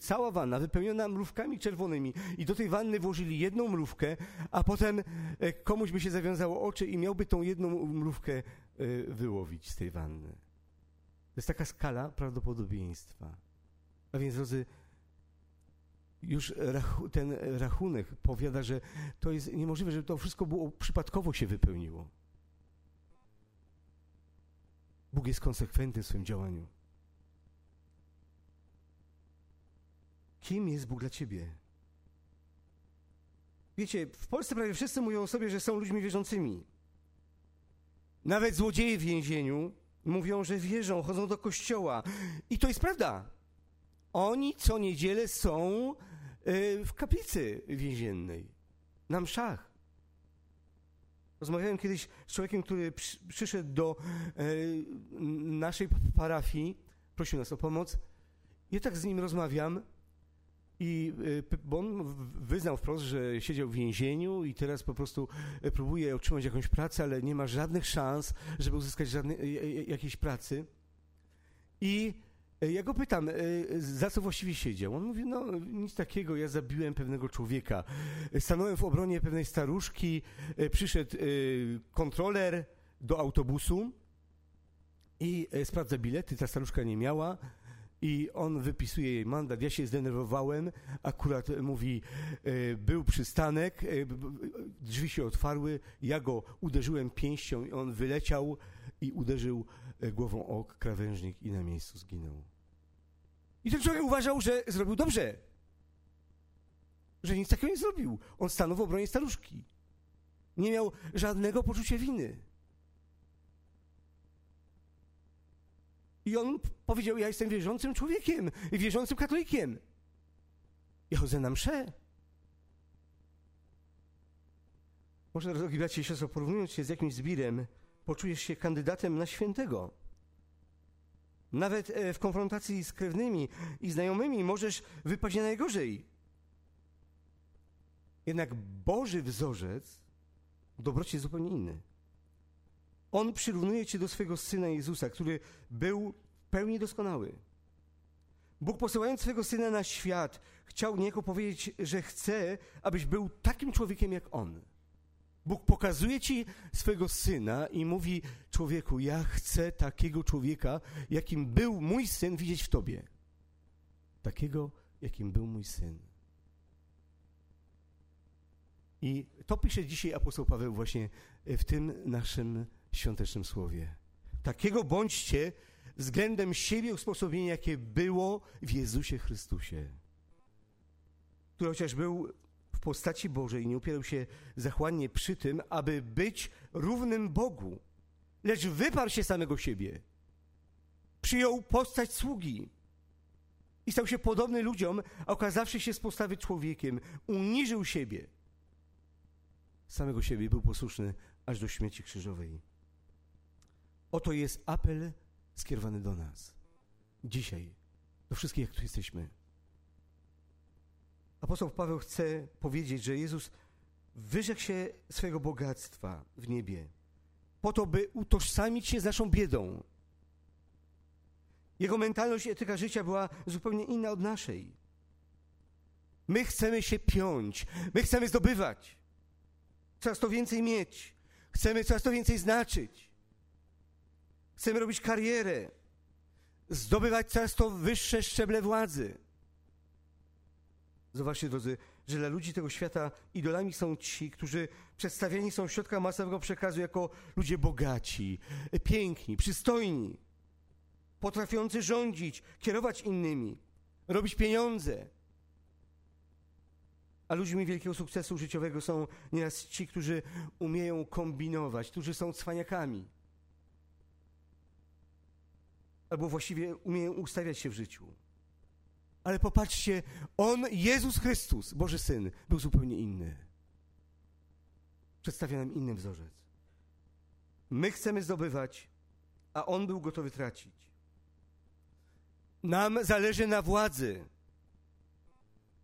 cała wanna wypełniona mrówkami czerwonymi i do tej wanny włożyli jedną mrówkę, a potem e, komuś by się zawiązało oczy i miałby tą jedną mrówkę wyłowić z tej wanny. To jest taka skala prawdopodobieństwa. A więc, drodzy, już ten rachunek powiada, że to jest niemożliwe, żeby to wszystko było przypadkowo się wypełniło. Bóg jest konsekwentny w swoim działaniu. Kim jest Bóg dla ciebie? Wiecie, w Polsce prawie wszyscy mówią o sobie, że są ludźmi wierzącymi. Nawet złodzieje w więzieniu mówią, że wierzą, chodzą do kościoła. I to jest prawda. Oni co niedzielę są y, w kaplicy więziennej, na mszach. Rozmawiałem kiedyś z człowiekiem, który przyszedł do y, naszej parafii, prosił nas o pomoc. Ja tak z nim rozmawiam i y, bo on wyznał wprost, że siedział w więzieniu i teraz po prostu y, próbuje otrzymać jakąś pracę, ale nie ma żadnych szans, żeby uzyskać żadnej, y, jakiejś pracy. I ja go pytam, za co właściwie siedział? On mówi, no nic takiego, ja zabiłem pewnego człowieka. Stanąłem w obronie pewnej staruszki, przyszedł kontroler do autobusu i sprawdza bilety, ta staruszka nie miała i on wypisuje jej mandat. Ja się zdenerwowałem, akurat mówi, e, był przystanek, e, drzwi się otwarły, ja go uderzyłem pięścią i on wyleciał i uderzył e, głową o krawężnik i na miejscu zginął. I ten człowiek uważał, że zrobił dobrze. Że nic takiego nie zrobił. On stanął w obronie staruszki. Nie miał żadnego poczucia winy. I on powiedział, ja jestem wierzącym człowiekiem, wierzącym katolikiem. Ja chodzę na mszę. Może, drogi bracie i siostro, porównując się z jakimś zbirem, poczujesz się kandydatem na świętego. Nawet e, w konfrontacji z krewnymi i znajomymi możesz wypaść na najgorzej. Jednak Boży wzorzec dobroci jest zupełnie inny. On przyrównuje cię do swojego Syna Jezusa, który był pełni doskonały. Bóg posyłając swego Syna na świat, chciał niejako powiedzieć, że chce, abyś był takim człowiekiem jak On. Bóg pokazuje ci swego Syna i mówi człowieku, ja chcę takiego człowieka, jakim był mój Syn, widzieć w Tobie. Takiego, jakim był mój Syn. I to pisze dzisiaj apostoł Paweł właśnie w tym naszym świątecznym słowie. Takiego bądźcie względem siebie usposobienia, jakie było w Jezusie Chrystusie, który chociaż był w postaci Bożej, nie upierał się zachłannie przy tym, aby być równym Bogu, lecz wyparł się samego siebie. Przyjął postać sługi i stał się podobny ludziom, a okazawszy się z postawy człowiekiem, uniżył siebie. Samego siebie był posłuszny aż do śmierci krzyżowej. Oto jest apel skierowany do nas. Dzisiaj. Do wszystkich, jak tu jesteśmy. Apostoł Paweł chce powiedzieć, że Jezus wyrzekł się swojego bogactwa w niebie po to, by utożsamić się z naszą biedą. Jego mentalność i etyka życia była zupełnie inna od naszej. My chcemy się piąć, my chcemy zdobywać, coraz to więcej mieć, chcemy coraz to więcej znaczyć. Chcemy robić karierę, zdobywać coraz to wyższe szczeble władzy. Zobaczcie, drodzy, że dla ludzi tego świata idolami są ci, którzy przedstawiani są w środkach masowego przekazu jako ludzie bogaci, piękni, przystojni, potrafiący rządzić, kierować innymi, robić pieniądze. A ludźmi wielkiego sukcesu życiowego są nieraz ci, którzy umieją kombinować, którzy są cwaniakami albo właściwie umieją ustawiać się w życiu. Ale popatrzcie, On, Jezus Chrystus, Boży Syn, był zupełnie inny. Przedstawia nam inny wzorzec. My chcemy zdobywać, a On był gotowy tracić. Nam zależy na władzy,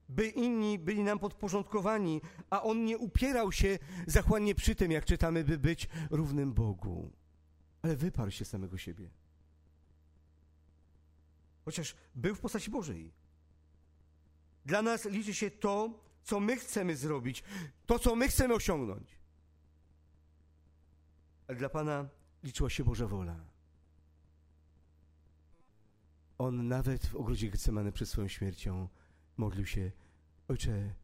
by inni byli nam podporządkowani, a On nie upierał się zachłannie przy tym, jak czytamy, by być równym Bogu, ale wyparł się samego siebie chociaż był w postaci Bożej. Dla nas liczy się to, co my chcemy zrobić, to, co my chcemy osiągnąć. A dla Pana liczyła się Boża wola. On nawet w ogrodzie Getsemane przed swoją śmiercią modlił się, Ojcze,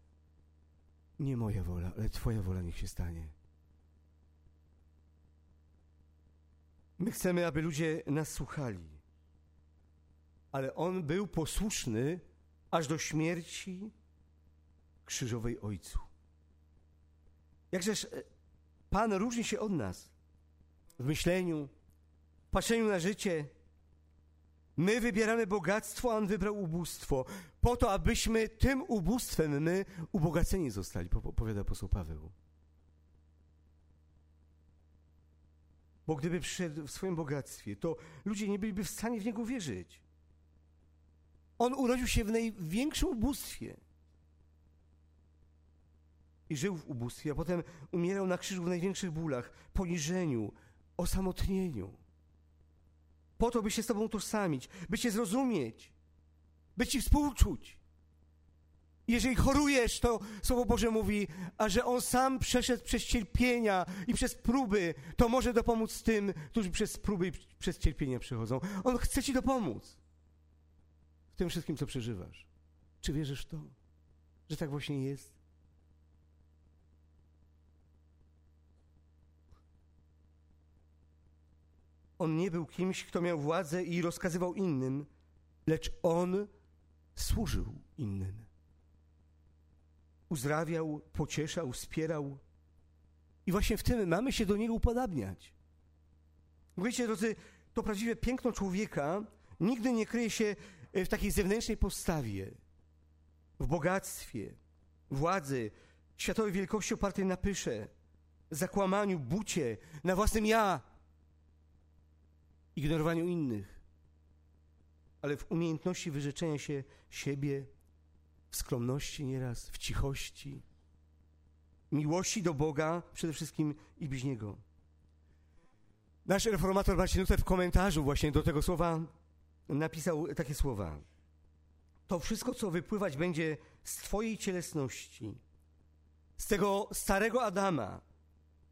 nie moja wola, ale Twoja wola niech się stanie. My chcemy, aby ludzie nas słuchali, ale On był posłuszny aż do śmierci krzyżowej Ojcu. Jakżeż e, Pan różni się od nas w myśleniu, w patrzeniu na życie. My wybieramy bogactwo, a On wybrał ubóstwo, po to, abyśmy tym ubóstwem my ubogaceni zostali, powiada apostoł Paweł. Bo gdyby przyszedł w swoim bogactwie, to ludzie nie byliby w stanie w Niego wierzyć. On urodził się w największym ubóstwie i żył w ubóstwie, a potem umierał na krzyżu w największych bólach, poniżeniu, osamotnieniu. Po to, by się z Tobą tożsamić, by Cię zrozumieć, by Ci współczuć. Jeżeli chorujesz, to Słowo Boże mówi, a że On sam przeszedł przez cierpienia i przez próby, to może dopomóc tym, którzy przez próby i przez cierpienia przechodzą. On chce Ci dopomóc tym wszystkim, co przeżywasz. Czy wierzysz w to, że tak właśnie jest? On nie był kimś, kto miał władzę i rozkazywał innym, lecz on służył innym. Uzdrawiał, pocieszał, wspierał. I właśnie w tym mamy się do niego upodabniać. Wiecie, drodzy, to prawdziwe piękno człowieka nigdy nie kryje się w takiej zewnętrznej postawie, w bogactwie, władzy, światowej wielkości opartej na pysze, zakłamaniu, bucie, na własnym ja, ignorowaniu innych, ale w umiejętności wyrzeczenia się siebie, w skromności nieraz, w cichości, miłości do Boga przede wszystkim i bliźniego. Nasz reformator Marcin Luther w komentarzu właśnie do tego słowa napisał takie słowa. To wszystko, co wypływać będzie z Twojej cielesności, z tego starego Adama,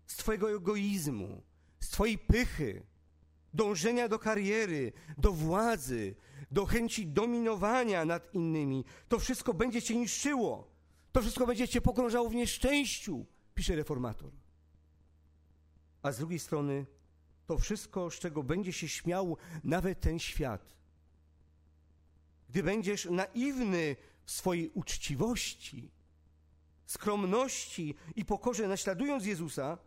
z Twojego egoizmu, z Twojej pychy, dążenia do kariery, do władzy, do chęci dominowania nad innymi. To wszystko będzie cię niszczyło. To wszystko będzie cię pogrążało w nieszczęściu, pisze reformator. A z drugiej strony, to wszystko, z czego będzie się śmiał nawet ten świat. Gdy będziesz naiwny w swojej uczciwości, skromności i pokorze, naśladując Jezusa,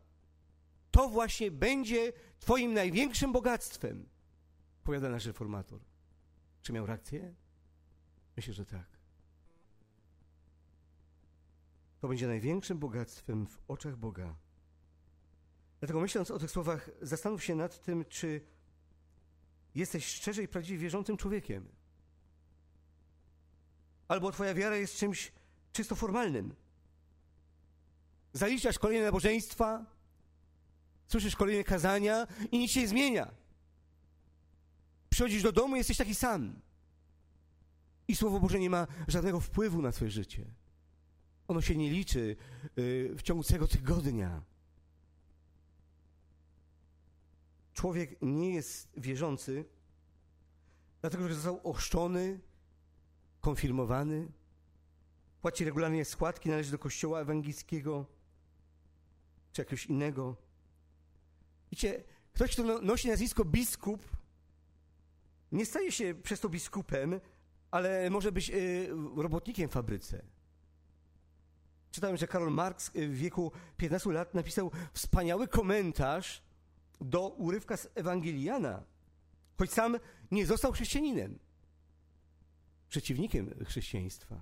to właśnie będzie Twoim największym bogactwem, powiada nasz reformator. Czy miał rację? Myślę, że tak. To będzie największym bogactwem w oczach Boga. Dlatego myśląc o tych słowach, zastanów się nad tym, czy jesteś szczerze i prawdziwie wierzącym człowiekiem. Albo Twoja wiara jest czymś czysto formalnym. Zaliczasz kolejne nabożeństwa, Słyszysz kolejne kazania i nic się nie zmienia. Przychodzisz do domu i jesteś taki sam. I Słowo Boże nie ma żadnego wpływu na Twoje życie. Ono się nie liczy yy, w ciągu całego tygodnia. Człowiek nie jest wierzący, dlatego że został ochrzczony, konfirmowany, płaci regularnie składki, należy do kościoła ewangelickiego czy jakiegoś innego. Wiecie, ktoś, kto no, nosi nazwisko biskup, nie staje się przez to biskupem, ale może być y, robotnikiem w fabryce. Czytałem, że Karol Marx y, w wieku 15 lat napisał wspaniały komentarz do urywka z Ewangeliana, choć sam nie został chrześcijaninem, przeciwnikiem chrześcijaństwa,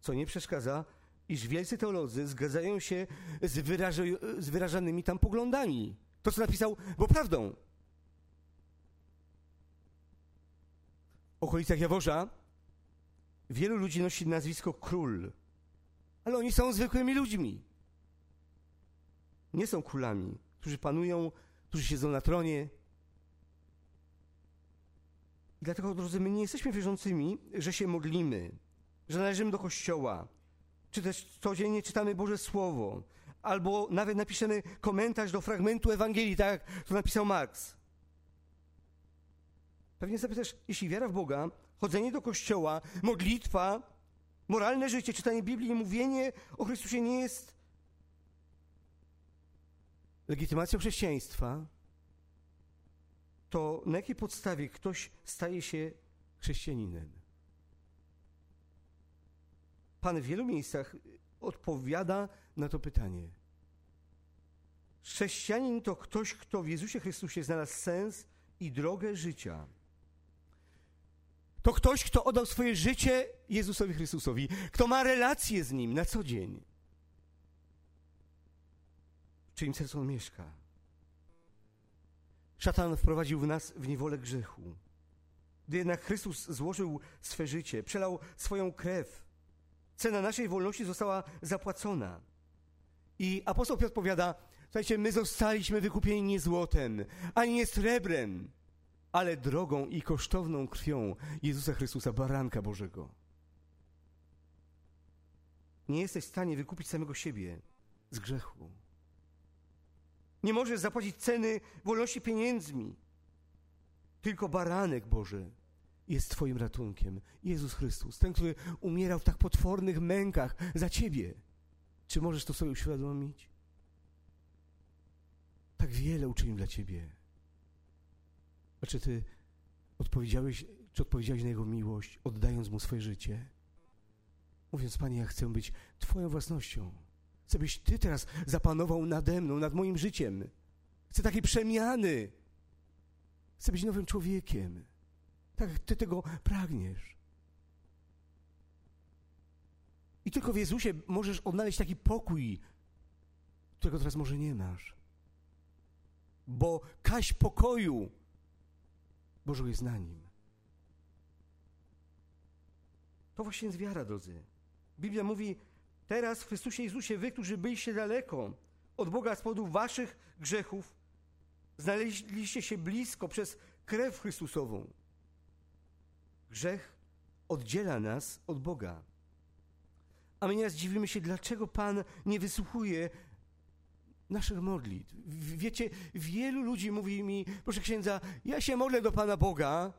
co nie przeszkadza, iż wielcy teolodzy zgadzają się z, z wyrażanymi tam poglądami. To, co napisał, było prawdą. W okolicach Jaworza wielu ludzi nosi nazwisko król, ale oni są zwykłymi ludźmi. Nie są królami, którzy panują, którzy siedzą na tronie. I dlatego, drodzy, my nie jesteśmy wierzącymi, że się modlimy, że należymy do Kościoła, czy też codziennie czytamy Boże Słowo, albo nawet napiszemy komentarz do fragmentu Ewangelii, tak jak to napisał Marx. Pewnie zapytasz, jeśli wiara w Boga, chodzenie do kościoła, modlitwa, moralne życie, czytanie Biblii, mówienie o Chrystusie nie jest legitymacją chrześcijaństwa, to na jakiej podstawie ktoś staje się chrześcijaninem? Pan w wielu miejscach odpowiada na to pytanie. Chrześcijanin to ktoś, kto w Jezusie Chrystusie znalazł sens i drogę życia. To ktoś, kto oddał swoje życie Jezusowi Chrystusowi, kto ma relację z Nim na co dzień. W czyim sercu On mieszka. Szatan wprowadził w nas w niewolę grzechu. Gdy jednak Chrystus złożył swe życie, przelał swoją krew, cena naszej wolności została zapłacona. I apostoł Piotr powiada, słuchajcie, my zostaliśmy wykupieni nie złotem, ani nie srebrem, ale drogą i kosztowną krwią Jezusa Chrystusa, baranka Bożego. Nie jesteś w stanie wykupić samego siebie z grzechu. Nie możesz zapłacić ceny wolności pieniędzmi. Tylko baranek Boży jest Twoim ratunkiem. Jezus Chrystus, ten, który umierał w tak potwornych mękach za Ciebie. Czy możesz to sobie uświadomić? Tak wiele uczynił dla Ciebie. A czy Ty odpowiedziałeś, czy odpowiedziałeś na Jego miłość, oddając Mu swoje życie? Mówiąc, Panie, ja chcę być Twoją własnością. Chcę, byś Ty teraz zapanował nade mną, nad moim życiem. Chcę takiej przemiany. Chcę być nowym człowiekiem. Tak Ty tego pragniesz. I tylko w Jezusie możesz odnaleźć taki pokój, którego teraz może nie masz. Bo kaś pokoju Bożego jest na nim. To właśnie jest wiara, drodzy. Biblia mówi, teraz w Chrystusie Jezusie, wy, którzy byliście daleko od Boga z powodu waszych grzechów, znaleźliście się blisko przez krew Chrystusową. Grzech oddziela nas od Boga. A my nieraz dziwimy się, dlaczego Pan nie wysłuchuje naszych modlitw. Wiecie, wielu ludzi mówi mi, proszę księdza, ja się modlę do Pana Boga,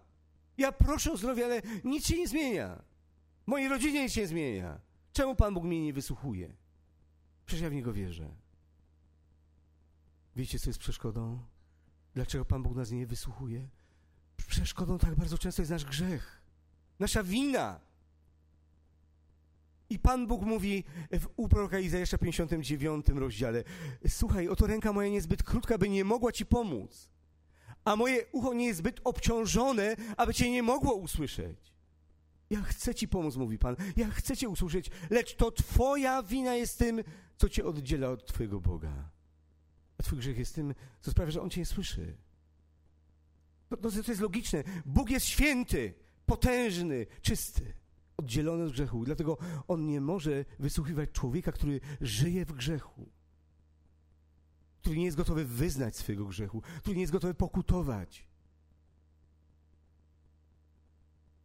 ja proszę o zdrowie, ale nic się nie zmienia. Mojej rodzinie nic się nie zmienia. Czemu Pan Bóg mnie nie wysłuchuje? Przecież ja w Niego wierzę. Wiecie, co jest przeszkodą? Dlaczego Pan Bóg nas nie wysłuchuje? Przeszkodą tak bardzo często jest nasz grzech, nasza wina. I Pan Bóg mówi w, u Izajasza 59 rozdziale Słuchaj, oto ręka moja niezbyt krótka, by nie mogła Ci pomóc, a moje ucho nie jest zbyt obciążone, aby Cię nie mogło usłyszeć. Ja chcę Ci pomóc, mówi Pan, ja chcę Cię usłyszeć, lecz to Twoja wina jest tym, co Cię oddziela od Twojego Boga. A Twój grzech jest tym, co sprawia, że On Cię nie słyszy. No, no, to jest logiczne. Bóg jest święty, potężny, czysty oddzielony od grzechu. Dlatego on nie może wysłuchiwać człowieka, który żyje w grzechu, który nie jest gotowy wyznać swojego grzechu, który nie jest gotowy pokutować.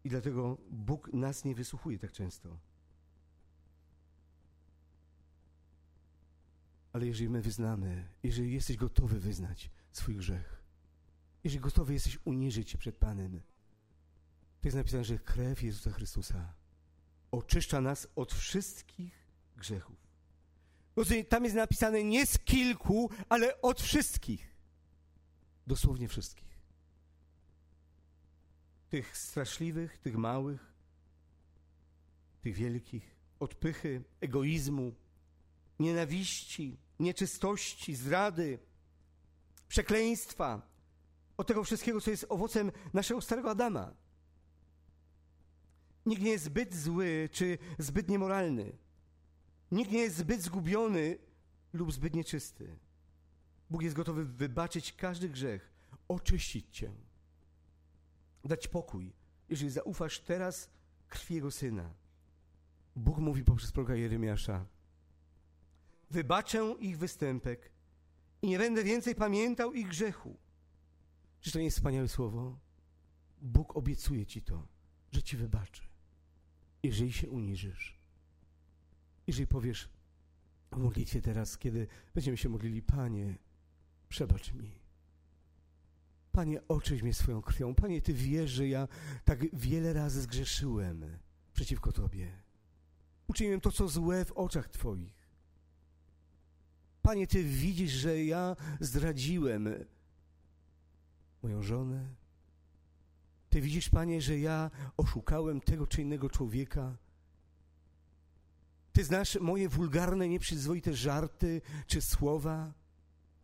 I dlatego Bóg nas nie wysłuchuje tak często. Ale jeżeli my wyznamy, jeżeli jesteś gotowy wyznać swój grzech, jeżeli gotowy jesteś uniżyć się przed Panem, to jest napisane, że krew Jezusa Chrystusa oczyszcza nas od wszystkich grzechów. Tam jest napisane nie z kilku, ale od wszystkich. Dosłownie wszystkich. Tych straszliwych, tych małych, tych wielkich, odpychy, egoizmu, nienawiści, nieczystości, zdrady, przekleństwa, od tego wszystkiego, co jest owocem naszego starego Adama. Nikt nie jest zbyt zły czy zbyt niemoralny. Nikt nie jest zbyt zgubiony lub zbyt nieczysty. Bóg jest gotowy wybaczyć każdy grzech, oczyścić cię, dać pokój, jeżeli zaufasz teraz krwi Jego Syna. Bóg mówi poprzez proroka Jeremiasza, wybaczę ich występek i nie będę więcej pamiętał ich grzechu. Czy to nie jest wspaniałe słowo? Bóg obiecuje ci to, że ci wybaczy. jeżeli się uniżysz. Jeżeli powiesz w modlitwie teraz, kiedy będziemy się modlili, Panie, przebacz mi. Panie, oczyś mnie swoją krwią. Panie, Ty wiesz, że ja tak wiele razy zgrzeszyłem przeciwko Tobie. Uczyniłem to, co złe w oczach Twoich. Panie, Ty widzisz, że ja zdradziłem moją żonę. Ty widzisz, Panie, że ja oszukałem tego czy innego człowieka. Ty znasz moje wulgarne, nieprzyzwoite żarty czy słowa.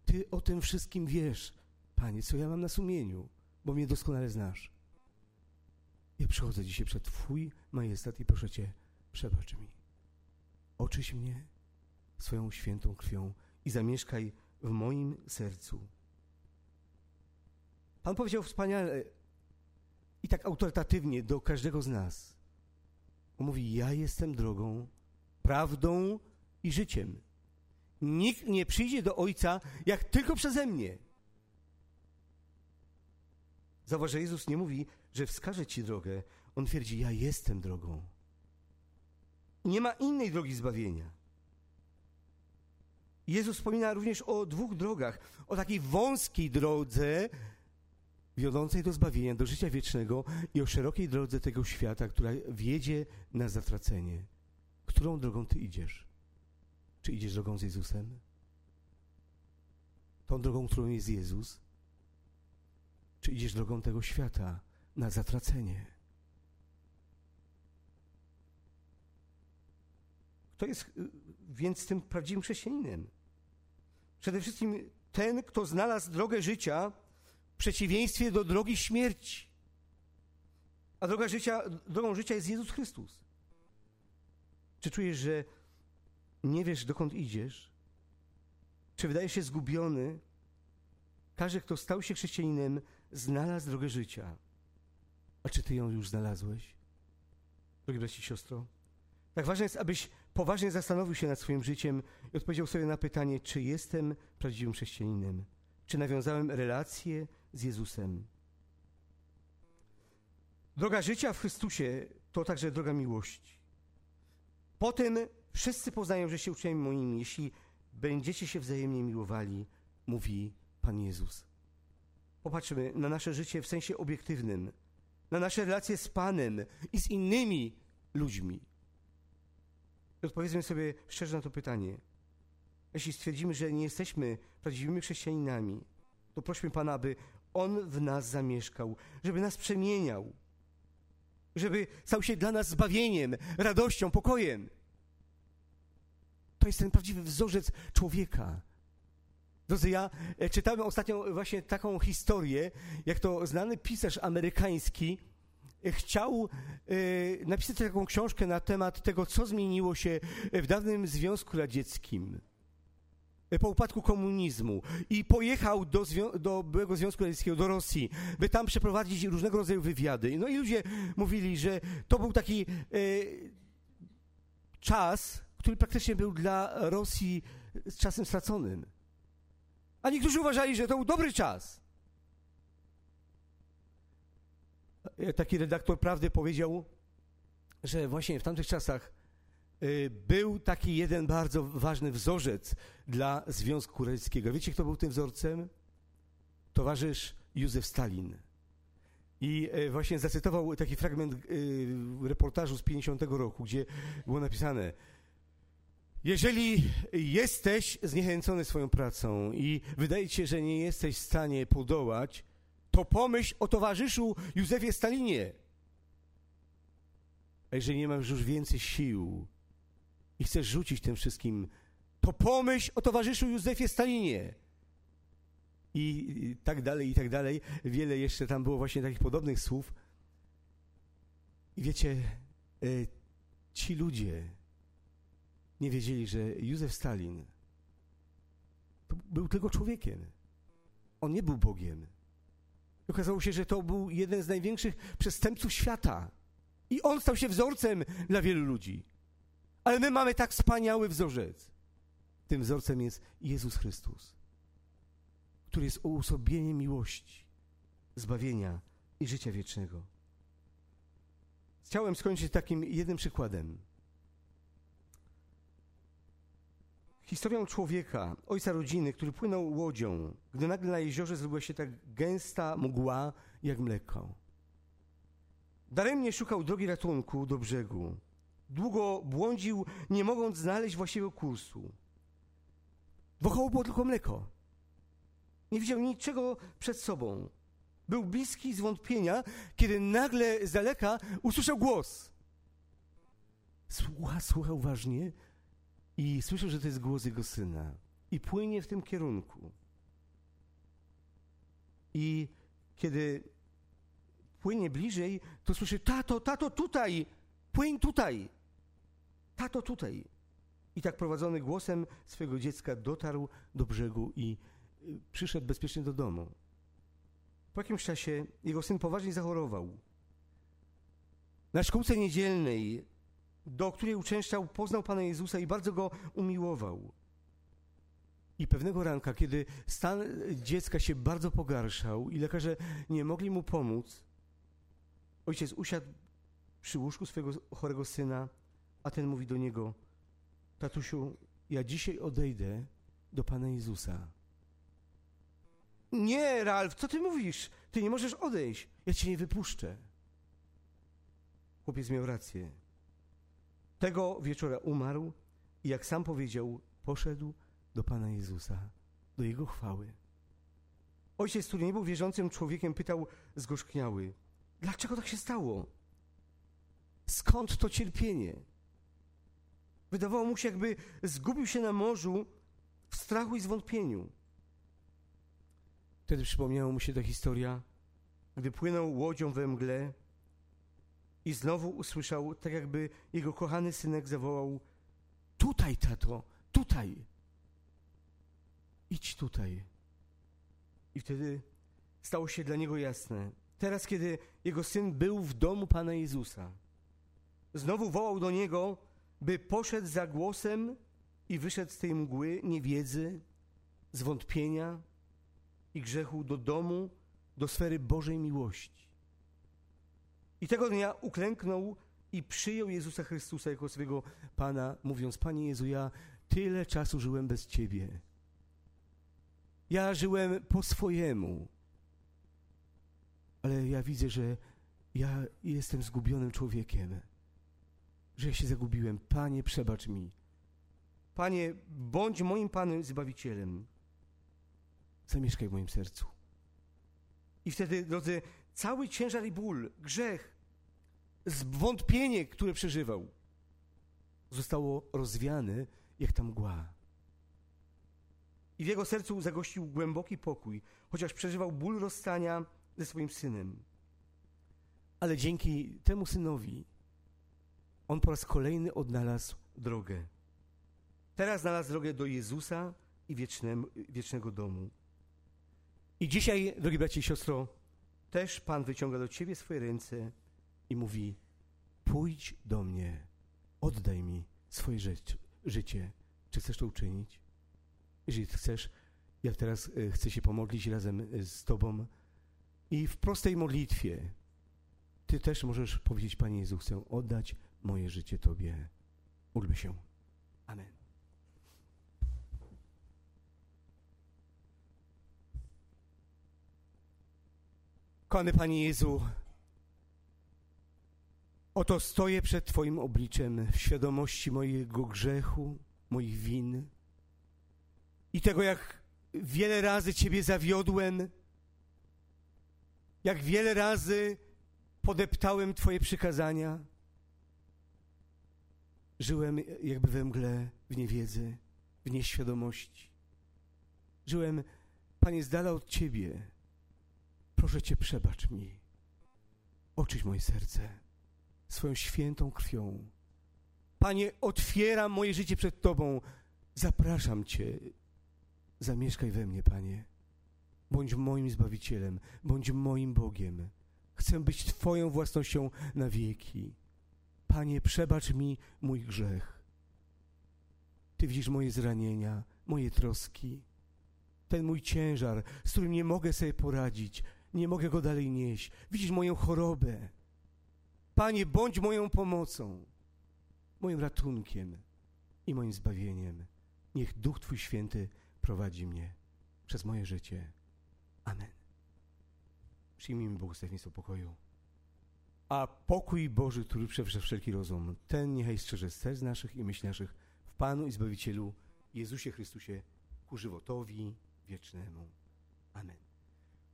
Ty o tym wszystkim wiesz, Panie, co ja mam na sumieniu, bo mnie doskonale znasz. Ja przychodzę dzisiaj przed Twój majestat i proszę Cię, przebacz mi. Oczyś mnie swoją świętą krwią i zamieszkaj w moim sercu. Pan powiedział wspaniale i tak autorytatywnie do każdego z nas. On mówi: Ja jestem drogą, prawdą i życiem. Nikt nie przyjdzie do Ojca jak tylko przeze mnie. Zauważ, że Jezus nie mówi, że wskaże Ci drogę. On twierdzi: Ja jestem drogą. Nie ma innej drogi zbawienia. Jezus wspomina również o dwóch drogach. O takiej wąskiej drodze wiodącej do zbawienia, do życia wiecznego i o szerokiej drodze tego świata, która wiedzie na zatracenie. Którą drogą Ty idziesz? Czy idziesz drogą z Jezusem? Tą drogą, którą jest Jezus? Czy idziesz drogą tego świata na zatracenie? Kto jest y, więc tym prawdziwym chrześcijaninem? Przede wszystkim ten, kto znalazł drogę życia w przeciwieństwie do drogi śmierci. A droga życia, drogą życia jest Jezus Chrystus. Czy czujesz, że nie wiesz, dokąd idziesz? Czy wydajesz się zgubiony? Każdy, kto stał się chrześcijaninem, znalazł drogę życia. A czy ty ją już znalazłeś? Drogi braci i siostro, tak ważne jest, abyś poważnie zastanowił się nad swoim życiem i odpowiedział sobie na pytanie, czy jestem prawdziwym chrześcijaninem, czy nawiązałem relację z Jezusem. Droga życia w Chrystusie to także droga miłości. Potem wszyscy poznają, że się uczniami moimi, jeśli będziecie się wzajemnie miłowali, mówi Pan Jezus. Popatrzmy na nasze życie w sensie obiektywnym, na nasze relacje z Panem i z innymi ludźmi. Odpowiedzmy sobie szczerze na to pytanie. Jeśli stwierdzimy, że nie jesteśmy prawdziwymi chrześcijaninami, to prośmy Pana, aby On w nas zamieszkał, żeby nas przemieniał, żeby stał się dla nas zbawieniem, radością, pokojem. To jest ten prawdziwy wzorzec człowieka. Drodzy, ja e, czytałem ostatnio właśnie taką historię, jak to znany pisarz amerykański e, chciał e, napisać taką książkę na temat tego, co zmieniło się w dawnym Związku Radzieckim po upadku komunizmu i pojechał do, do byłego Związku Radzieckiego, do Rosji, by tam przeprowadzić różnego rodzaju wywiady. No i ludzie mówili, że to był taki czas, który praktycznie był dla Rosji czasem straconym. A niektórzy uważali, że to był dobry czas. E, taki redaktor prawdy powiedział, że właśnie w tamtych czasach Y, był taki jeden bardzo ważny wzorzec dla Związku Radzieckiego. Wiecie, kto był tym wzorcem? Towarzysz Józef Stalin. I y, właśnie zacytował taki fragment y, reportażu z 50 roku, gdzie było napisane jeżeli jesteś zniechęcony swoją pracą i wydaje ci się, że nie jesteś w stanie podołać, to pomyśl o towarzyszu Józefie Stalinie. A jeżeli nie masz już więcej sił, i chcesz rzucić tym wszystkim, to pomyśl o towarzyszu Józefie Stalinie. I tak dalej, i tak dalej. Wiele jeszcze tam było właśnie takich podobnych słów. I wiecie, e, ci ludzie nie wiedzieli, że Józef Stalin był tylko człowiekiem. On nie był Bogiem. Okazało się, że to był jeden z największych przestępców świata. I on stał się wzorcem dla wielu ludzi. Ale my mamy tak wspaniały wzorzec. Tym wzorcem jest Jezus Chrystus, który jest uosobieniem miłości, zbawienia i życia wiecznego. Chciałem skończyć takim jednym przykładem. Historią człowieka, ojca rodziny, który płynął łodzią, gdy nagle na jeziorze zrobiła się tak gęsta mgła jak mleko. Daremnie szukał drogi ratunku do brzegu. Długo błądził, nie mogąc znaleźć właściwego kursu. Wokoło było tylko mleko. Nie widział niczego przed sobą. Był bliski zwątpienia, kiedy nagle z daleka usłyszał głos. Słucha, słucha uważnie i słyszał, że to jest głos jego syna. I płynie w tym kierunku. I kiedy płynie bliżej, to słyszy: Tato, tato, tutaj! Płyń tutaj! Tato, tutaj! I tak prowadzony głosem swojego dziecka dotarł do brzegu i y, przyszedł bezpiecznie do domu. Po jakimś czasie jego syn poważnie zachorował. Na szkółce niedzielnej, do której uczęszczał, poznał Pana Jezusa i bardzo go umiłował. I pewnego ranka, kiedy stan dziecka się bardzo pogarszał i lekarze nie mogli mu pomóc, ojciec usiadł przy łóżku swojego chorego syna, a ten mówi do niego: Tatusiu, ja dzisiaj odejdę do Pana Jezusa. Nie, Ralf, co ty mówisz? Ty nie możesz odejść. Ja cię nie wypuszczę. Chłopiec miał rację. Tego wieczora umarł i jak sam powiedział, poszedł do Pana Jezusa, do Jego chwały. Ojciec, który nie był wierzącym człowiekiem, pytał zgorzkniały, dlaczego tak się stało? Skąd to cierpienie? Wydawało mu się, jakby zgubił się na morzu w strachu i zwątpieniu. Wtedy przypomniała mu się ta historia, gdy płynął łodzią we mgle i znowu usłyszał, tak jakby jego kochany synek zawołał: Tutaj, tato, tutaj. Idź tutaj. I wtedy stało się dla niego jasne. Teraz, kiedy jego syn był w domu Pana Jezusa, znowu wołał do niego, by poszedł za głosem i wyszedł z tej mgły niewiedzy, zwątpienia i grzechu do domu, do sfery Bożej miłości. I tego dnia uklęknął i przyjął Jezusa Chrystusa jako swego Pana, mówiąc: Panie Jezu, ja tyle czasu żyłem bez Ciebie. Ja żyłem po swojemu, ale ja widzę, że ja jestem zgubionym człowiekiem, że ja się zagubiłem. Panie, przebacz mi. Panie, bądź moim Panem Zbawicielem. Zamieszkaj w moim sercu. I wtedy, drodzy, cały ciężar i ból, grzech, zwątpienie, które przeżywał, zostało rozwiane jak ta mgła. I w jego sercu zagościł głęboki pokój, chociaż przeżywał ból rozstania ze swoim synem. Ale dzięki temu synowi on po raz kolejny odnalazł drogę. Teraz znalazł drogę do Jezusa i wiecznego domu. I dzisiaj, drogi bracie i siostro, też Pan wyciąga do ciebie swoje ręce i mówi: Pójdź do mnie, oddaj mi swoje rzecz, życie. Czy chcesz to uczynić? Jeżeli chcesz, ja teraz e, chcę się pomodlić razem e, z Tobą i w prostej modlitwie Ty też możesz powiedzieć: Panie Jezu, chcę oddać moje życie Tobie. Módlmy się. Amen. Kochany Panie Jezu, oto stoję przed Twoim obliczem w świadomości mojego grzechu, moich win i tego, jak wiele razy Ciebie zawiodłem, jak wiele razy podeptałem Twoje przykazania. Żyłem jakby we mgle, w niewiedzy, w nieświadomości. Żyłem, Panie, z dala od Ciebie Proszę Cię, przebacz mi. Oczyś moje serce swoją świętą krwią. Panie, otwieram moje życie przed Tobą. Zapraszam Cię. Zamieszkaj we mnie, Panie. Bądź moim Zbawicielem, bądź moim Bogiem. Chcę być Twoją własnością na wieki. Panie, przebacz mi mój grzech. Ty widzisz moje zranienia, moje troski, ten mój ciężar, z którym nie mogę sobie poradzić, nie mogę go dalej nieść. Widzisz moją chorobę. Panie, bądź moją pomocą, moim ratunkiem i moim zbawieniem. Niech Duch Twój Święty prowadzi mnie przez moje życie. Amen. Przyjmijmy błogosławieństwo pokoju. A pokój Boży, który przewyższa wszelki rozum, ten niechaj strzeże serc naszych i myśli naszych w Panu i Zbawicielu Jezusie Chrystusie ku żywotowi wiecznemu. Amen.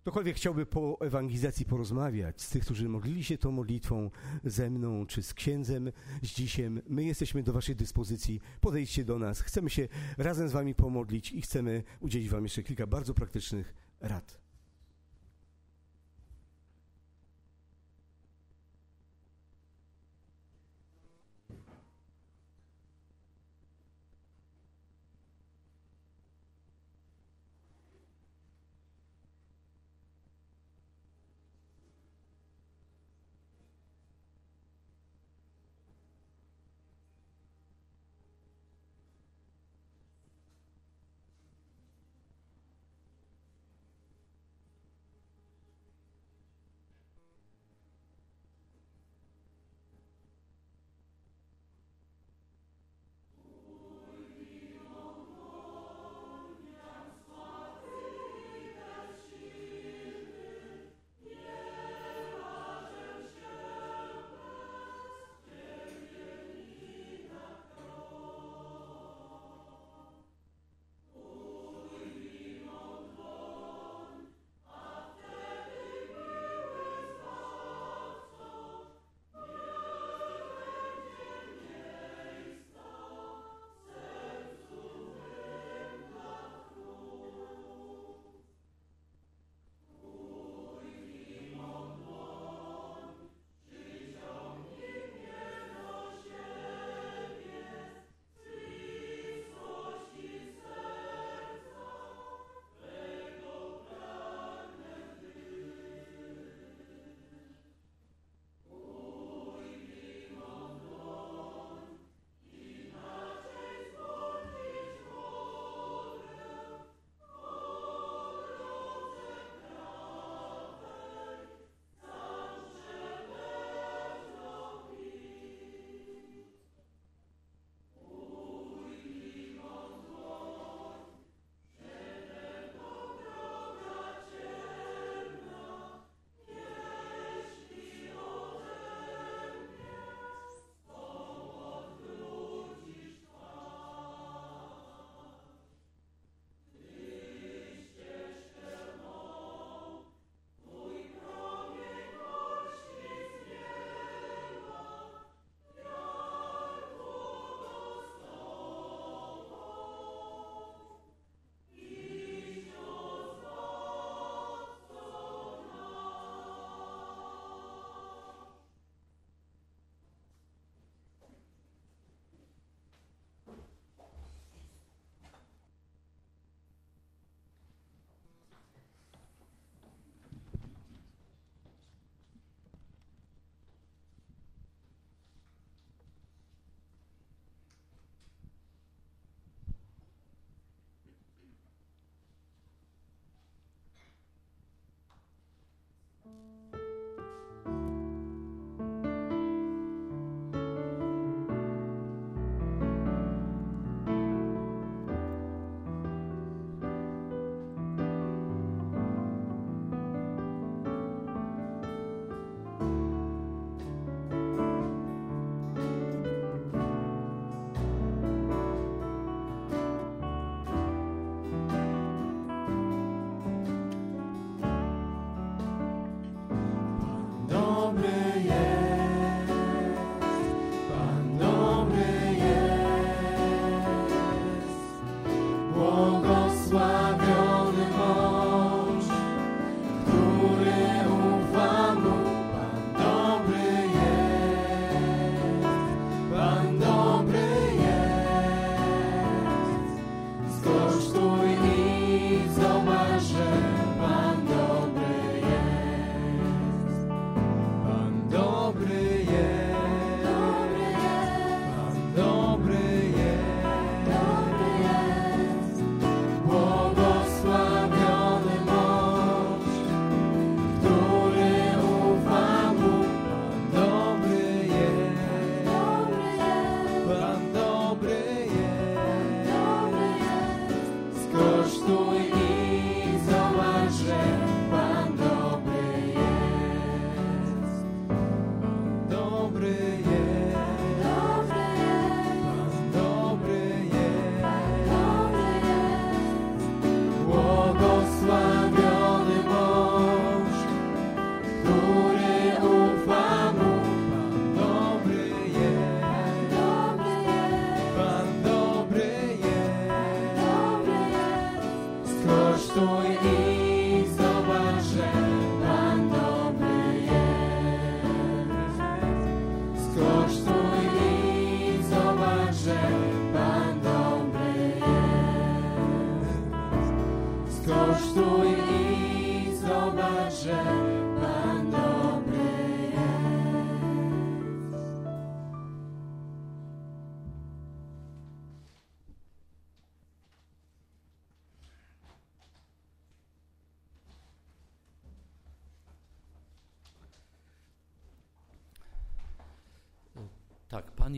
Ktokolwiek chciałby po ewangelizacji porozmawiać z tych, którzy modlili się tą modlitwą ze mną czy z księdzem, z dzisiem, my jesteśmy do Waszej dyspozycji. Podejdźcie do nas. Chcemy się razem z Wami pomodlić i chcemy udzielić Wam jeszcze kilka bardzo praktycznych rad.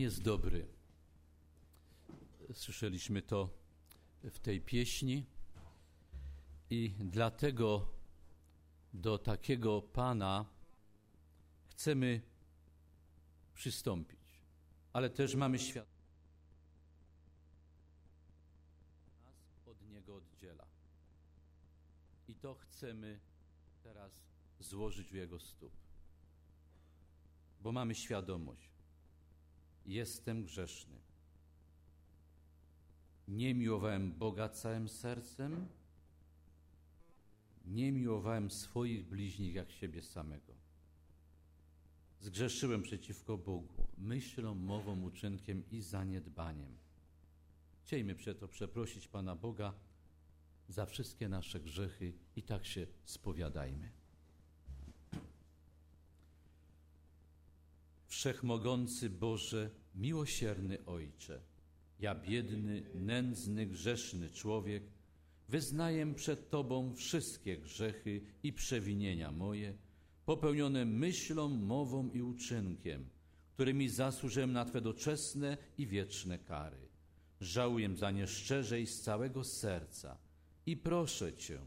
Jest dobry. Słyszeliśmy to w tej pieśni i dlatego do takiego Pana chcemy przystąpić, ale też mamy świat. Nas od Niego oddziela. I to chcemy teraz złożyć u Jego stóp. Bo mamy świadomość, jestem grzeszny. Nie miłowałem Boga całym sercem, nie miłowałem swoich bliźnich jak siebie samego. Zgrzeszyłem przeciwko Bogu myślą, mową, uczynkiem i zaniedbaniem. Chciejmy przeto przeprosić Pana Boga za wszystkie nasze grzechy i tak się spowiadajmy. Wszechmogący Boże, miłosierny Ojcze, ja biedny, nędzny, grzeszny człowiek, wyznaję przed Tobą wszystkie grzechy i przewinienia moje, popełnione myślą, mową i uczynkiem, którymi zasłużyłem na Twe doczesne i wieczne kary. Żałuję za nie szczerze i z całego serca i proszę Cię,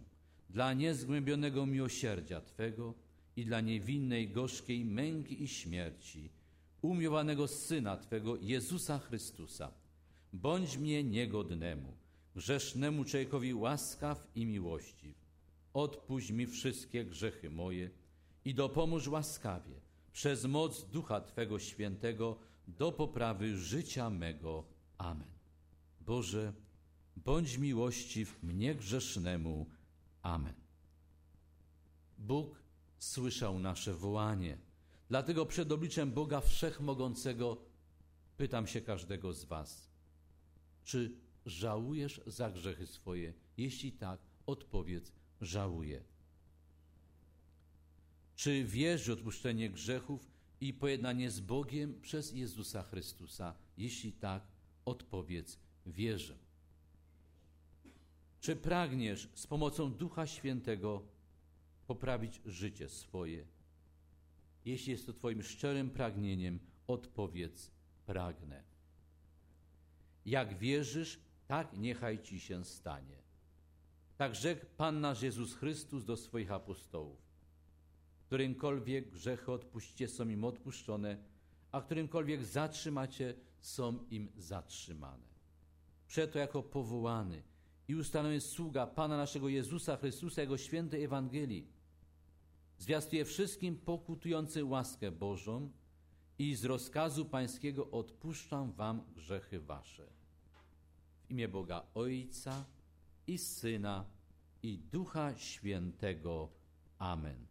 dla niezgłębionego miłosierdzia Twego i dla niewinnej, gorzkiej męki i śmierci, umiłowanego Syna Twego, Jezusa Chrystusa, bądź mnie niegodnemu, grzesznemu człowiekowi łaskaw i miłościw. Odpuść mi wszystkie grzechy moje i dopomóż łaskawie przez moc Ducha Twego Świętego do poprawy życia mego. Amen. Boże, bądź miłościw mnie grzesznemu. Amen. Bóg słyszał nasze wołanie. Dlatego przed obliczem Boga Wszechmogącego pytam się każdego z Was, czy żałujesz za grzechy swoje? Jeśli tak, odpowiedz, żałuję. Czy wierzy odpuszczenie grzechów i pojednanie z Bogiem przez Jezusa Chrystusa? Jeśli tak, odpowiedz, wierzę. Czy pragniesz z pomocą Ducha Świętego poprawić życie swoje? Jeśli jest to Twoim szczerym pragnieniem, odpowiedz, pragnę. Jak wierzysz, tak niechaj Ci się stanie. Tak rzekł Pan nasz Jezus Chrystus do swoich apostołów którymkolwiek grzechy odpuścicie, są im odpuszczone, a którymkolwiek zatrzymacie, są im zatrzymane. Przeto jako powołany i ustalony sługa Pana naszego Jezusa Chrystusa, Jego świętej Ewangelii, zwiastuje wszystkim pokutujący łaskę Bożą i z rozkazu Pańskiego odpuszczam wam grzechy wasze. W imię Boga Ojca i Syna i Ducha Świętego. Amen.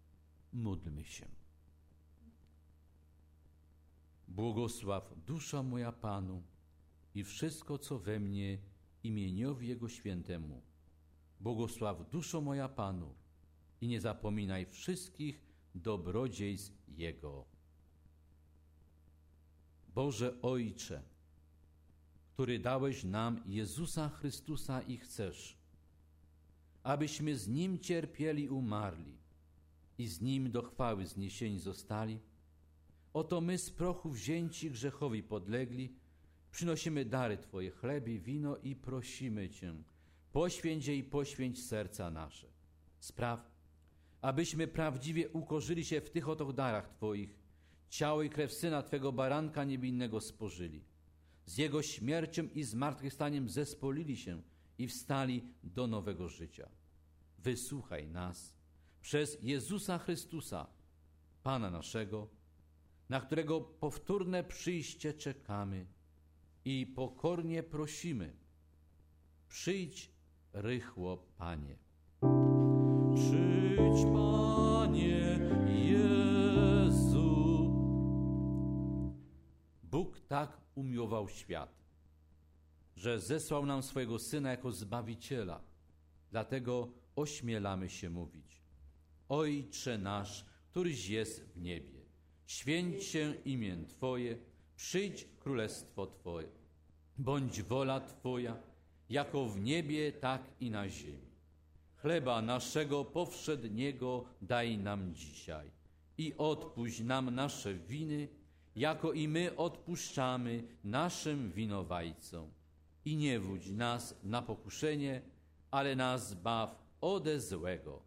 Módlmy się. Błogosław dusza moja Panu i wszystko, co we mnie imieniowi Jego świętemu. Błogosław duszo moja Panu i nie zapominaj wszystkich dobrodziejstw Jego. Boże Ojcze, który dałeś nam Jezusa Chrystusa i chcesz, abyśmy z Nim cierpieli umarli, i z nim do chwały zniesieni zostali, oto my z prochu wzięci grzechowi podlegli, przynosimy dary Twoje, chleb i wino i prosimy Cię, poświęć je i poświęć serca nasze. Spraw, abyśmy prawdziwie ukorzyli się w tych oto darach Twoich, ciało i krew Syna Twego baranka niewinnego spożyli. Z Jego śmiercią i zmartwychwstaniem zespolili się i wstali do nowego życia. Wysłuchaj nas, przez Jezusa Chrystusa, Pana naszego, na którego powtórne przyjście czekamy i pokornie prosimy. Przyjdź rychło, Panie. Przyjdź, Panie Jezu. Bóg tak umiłował świat, że zesłał nam swojego Syna jako Zbawiciela. Dlatego ośmielamy się mówić. Ojcze nasz, któryś jest w niebie, święć się imię Twoje, przyjdź królestwo Twoje. Bądź wola Twoja, jako w niebie, tak i na ziemi. Chleba naszego powszedniego daj nam dzisiaj i odpuść nam nasze winy, jako i my odpuszczamy naszym winowajcom. I nie wódź nas na pokuszenie, ale nas zbaw ode złego.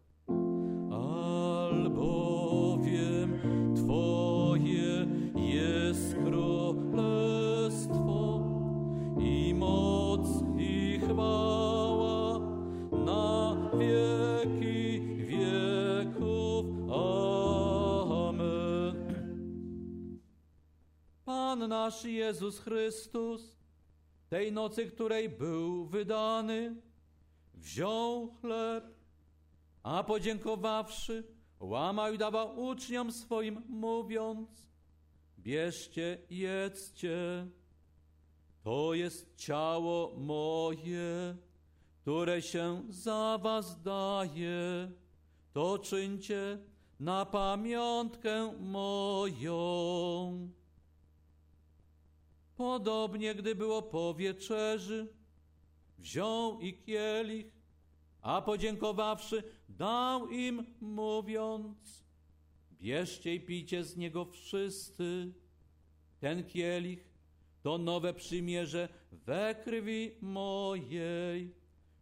Albowiem Pan nasz Jezus Chrystus, tej nocy, której był wydany, wziął chleb, a podziękowawszy, łamał i dawał uczniom swoim, mówiąc: Bierzcie i jedzcie. To jest ciało moje, które się za was daje. To czyńcie na pamiątkę moją. Podobnie, gdy było po wieczerzy, wziął i kielich, a podziękowawszy, dał im, mówiąc: Bierzcie i pijcie z niego wszyscy. Ten kielich to nowe przymierze we krwi mojej,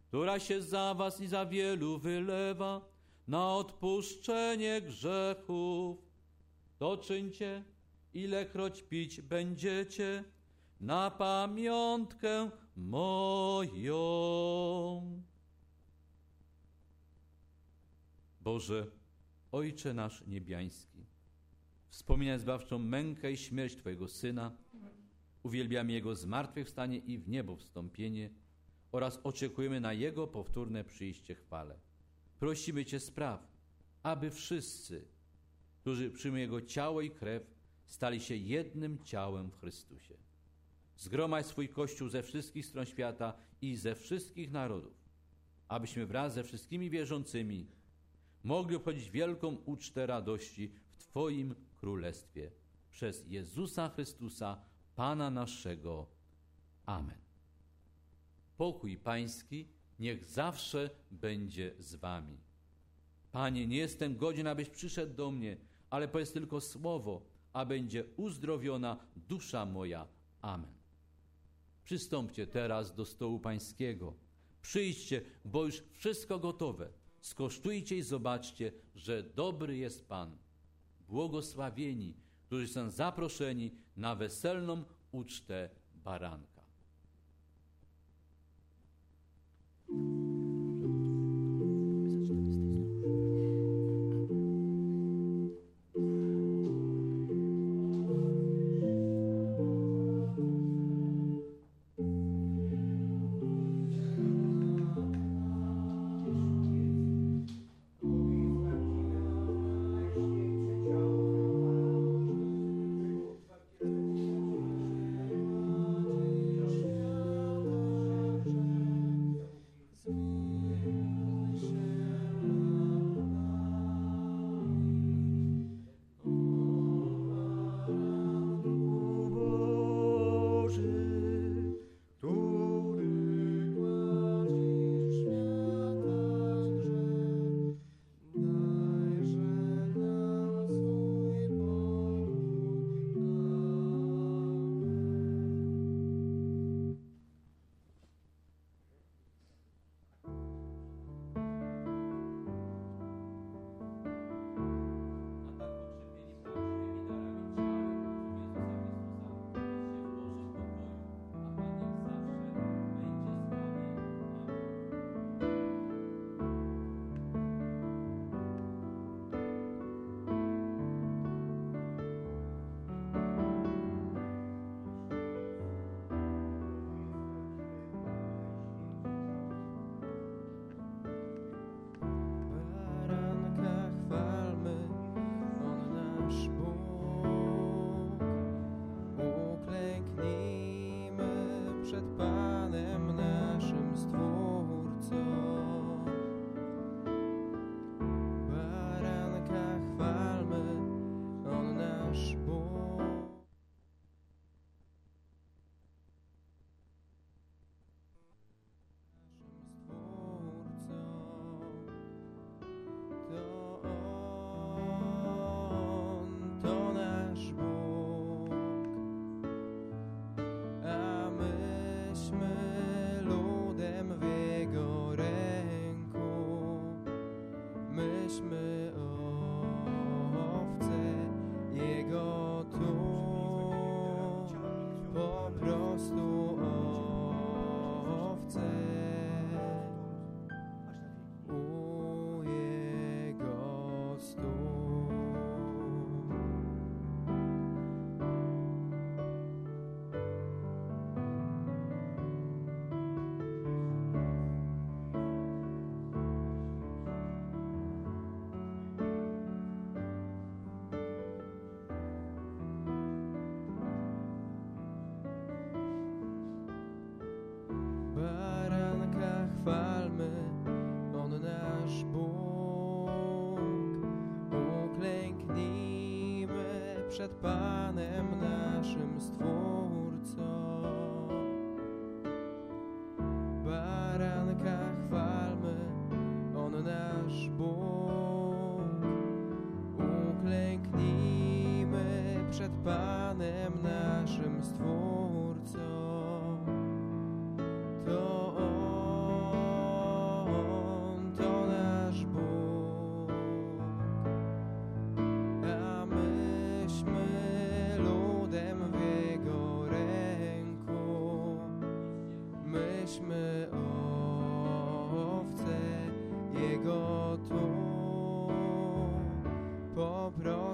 która się za was i za wielu wylewa na odpuszczenie grzechów. To czyńcie, ilekroć pić będziecie, na pamiątkę moją. Boże, Ojcze nasz niebiański, wspominaj zbawczą mękę i śmierć Twojego Syna, uwielbiamy Jego zmartwychwstanie i w niebo wstąpienie oraz oczekujemy na Jego powtórne przyjście chwale. Prosimy Cię spraw, aby wszyscy, którzy przyjmują Jego ciało i krew, stali się jednym ciałem w Chrystusie. Zgromadź swój Kościół ze wszystkich stron świata i ze wszystkich narodów, abyśmy wraz ze wszystkimi wierzącymi mogli obchodzić wielką ucztę radości w Twoim Królestwie. Przez Jezusa Chrystusa, Pana naszego. Amen. Pokój Pański niech zawsze będzie z Wami. Panie, nie jestem godzien, abyś przyszedł do mnie, ale powiedz tylko słowo, a będzie uzdrowiona dusza moja. Amen. Przystąpcie teraz do stołu Pańskiego. Przyjdźcie, bo już wszystko gotowe. Skosztujcie i zobaczcie, że dobry jest Pan. Błogosławieni, którzy są zaproszeni na weselną ucztę baranka.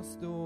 Po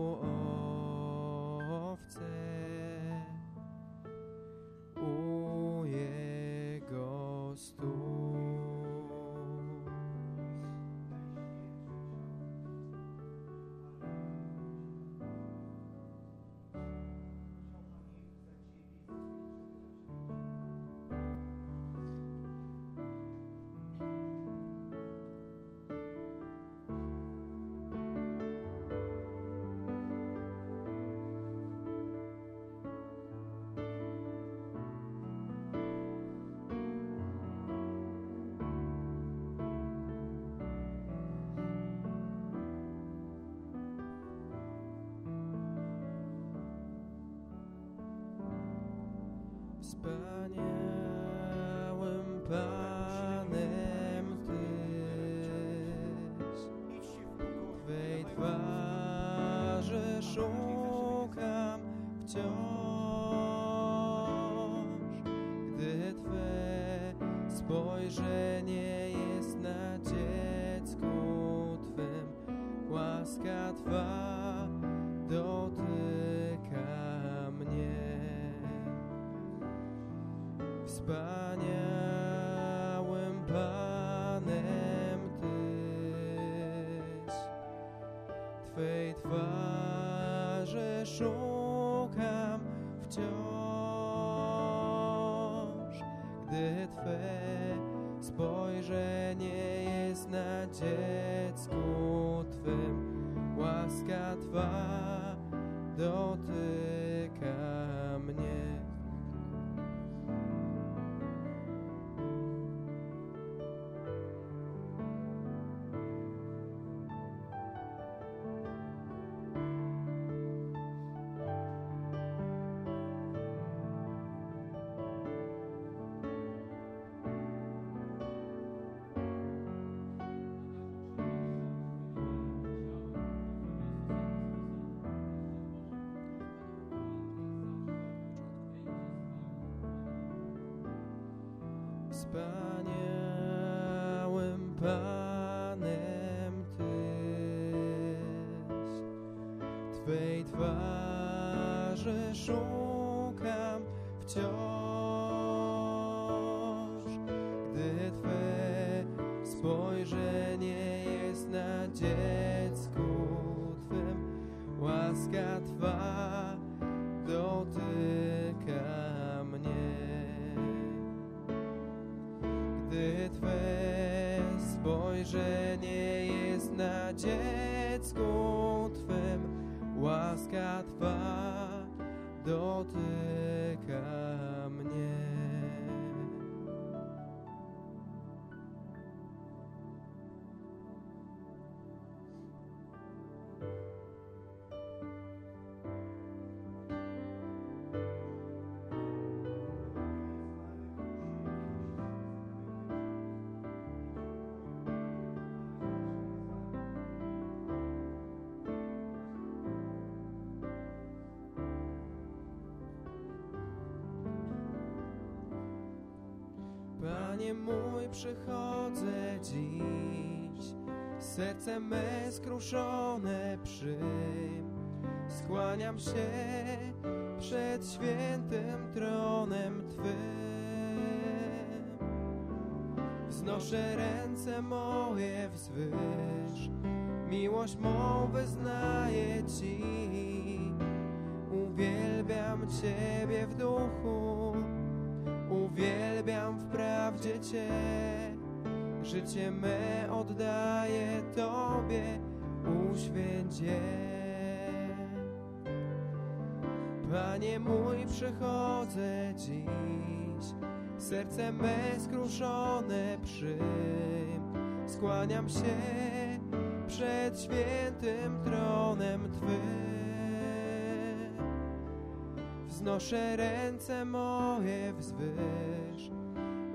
Wspaniałym Panem Tyś, Twej twarzy szukam wciąż, gdy Twe spojrzenie wspaniałym Panem Tyś. Twej twarzy szukam wciąż, gdy Twe spojrzenie jest na dziecku Twym. Łaska Twa dotyka Panie mój, przychodzę dziś, serce me skruszone przyjm. Skłaniam się przed świętym tronem Twym. Wznoszę ręce moje wzwyż, miłość mą wyznaję Ci. Uwielbiam Ciebie w duchu, uwielbiam prawdzie Cię. Życie me oddaję Tobie, uświęć je. Panie mój, przychodzę dziś, serce me skruszone przyjm. Skłaniam się przed świętym tronem Twym. Wznoszę ręce moje wzwyż,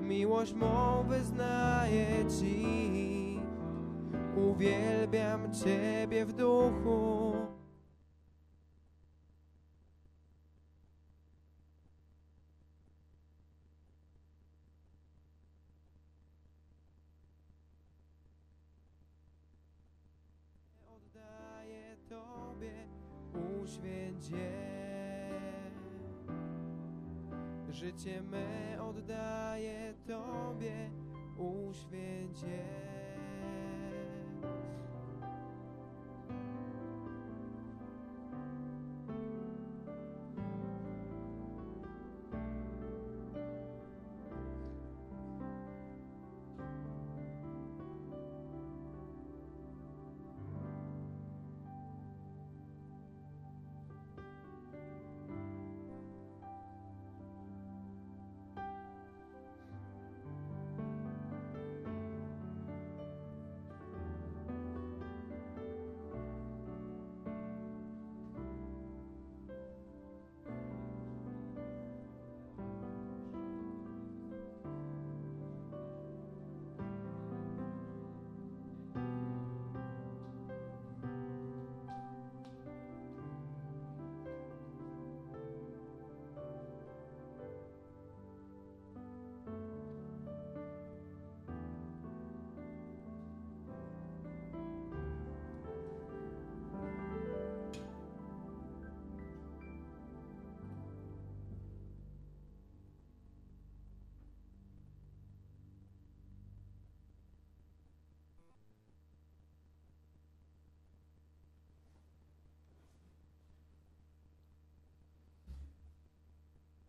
miłość mą wyznaję Ci. Uwielbiam Ciebie w duchu. Oddaję Tobie. Życie me oddaję Tobie, uświęć je.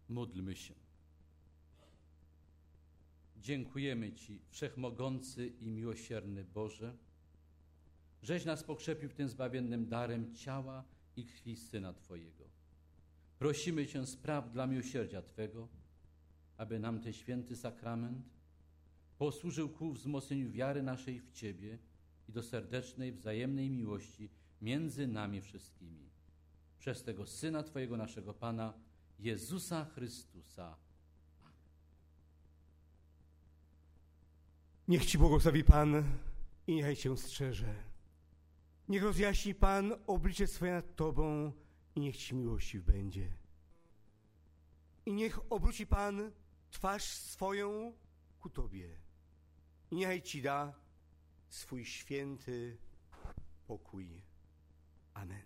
Módlmy się. Dziękujemy Ci, Wszechmogący i miłosierny Boże, żeś nas pokrzepił tym zbawiennym darem ciała i krwi Syna Twojego. Prosimy Cię, spraw dla miłosierdzia Twego, aby nam ten święty sakrament posłużył ku wzmocnieniu wiary naszej w Ciebie i do serdecznej, wzajemnej miłości między nami wszystkimi. Przez tego Syna Twojego, naszego Pana, Jezusa Chrystusa. Niech Ci błogosławi Pan i niechaj Cię strzeże. Niech rozjaśni Pan oblicze swoje nad Tobą i niech Ci miłościw będzie. I niech obróci Pan twarz swoją ku Tobie. I niechaj Ci da swój święty pokój. Amen.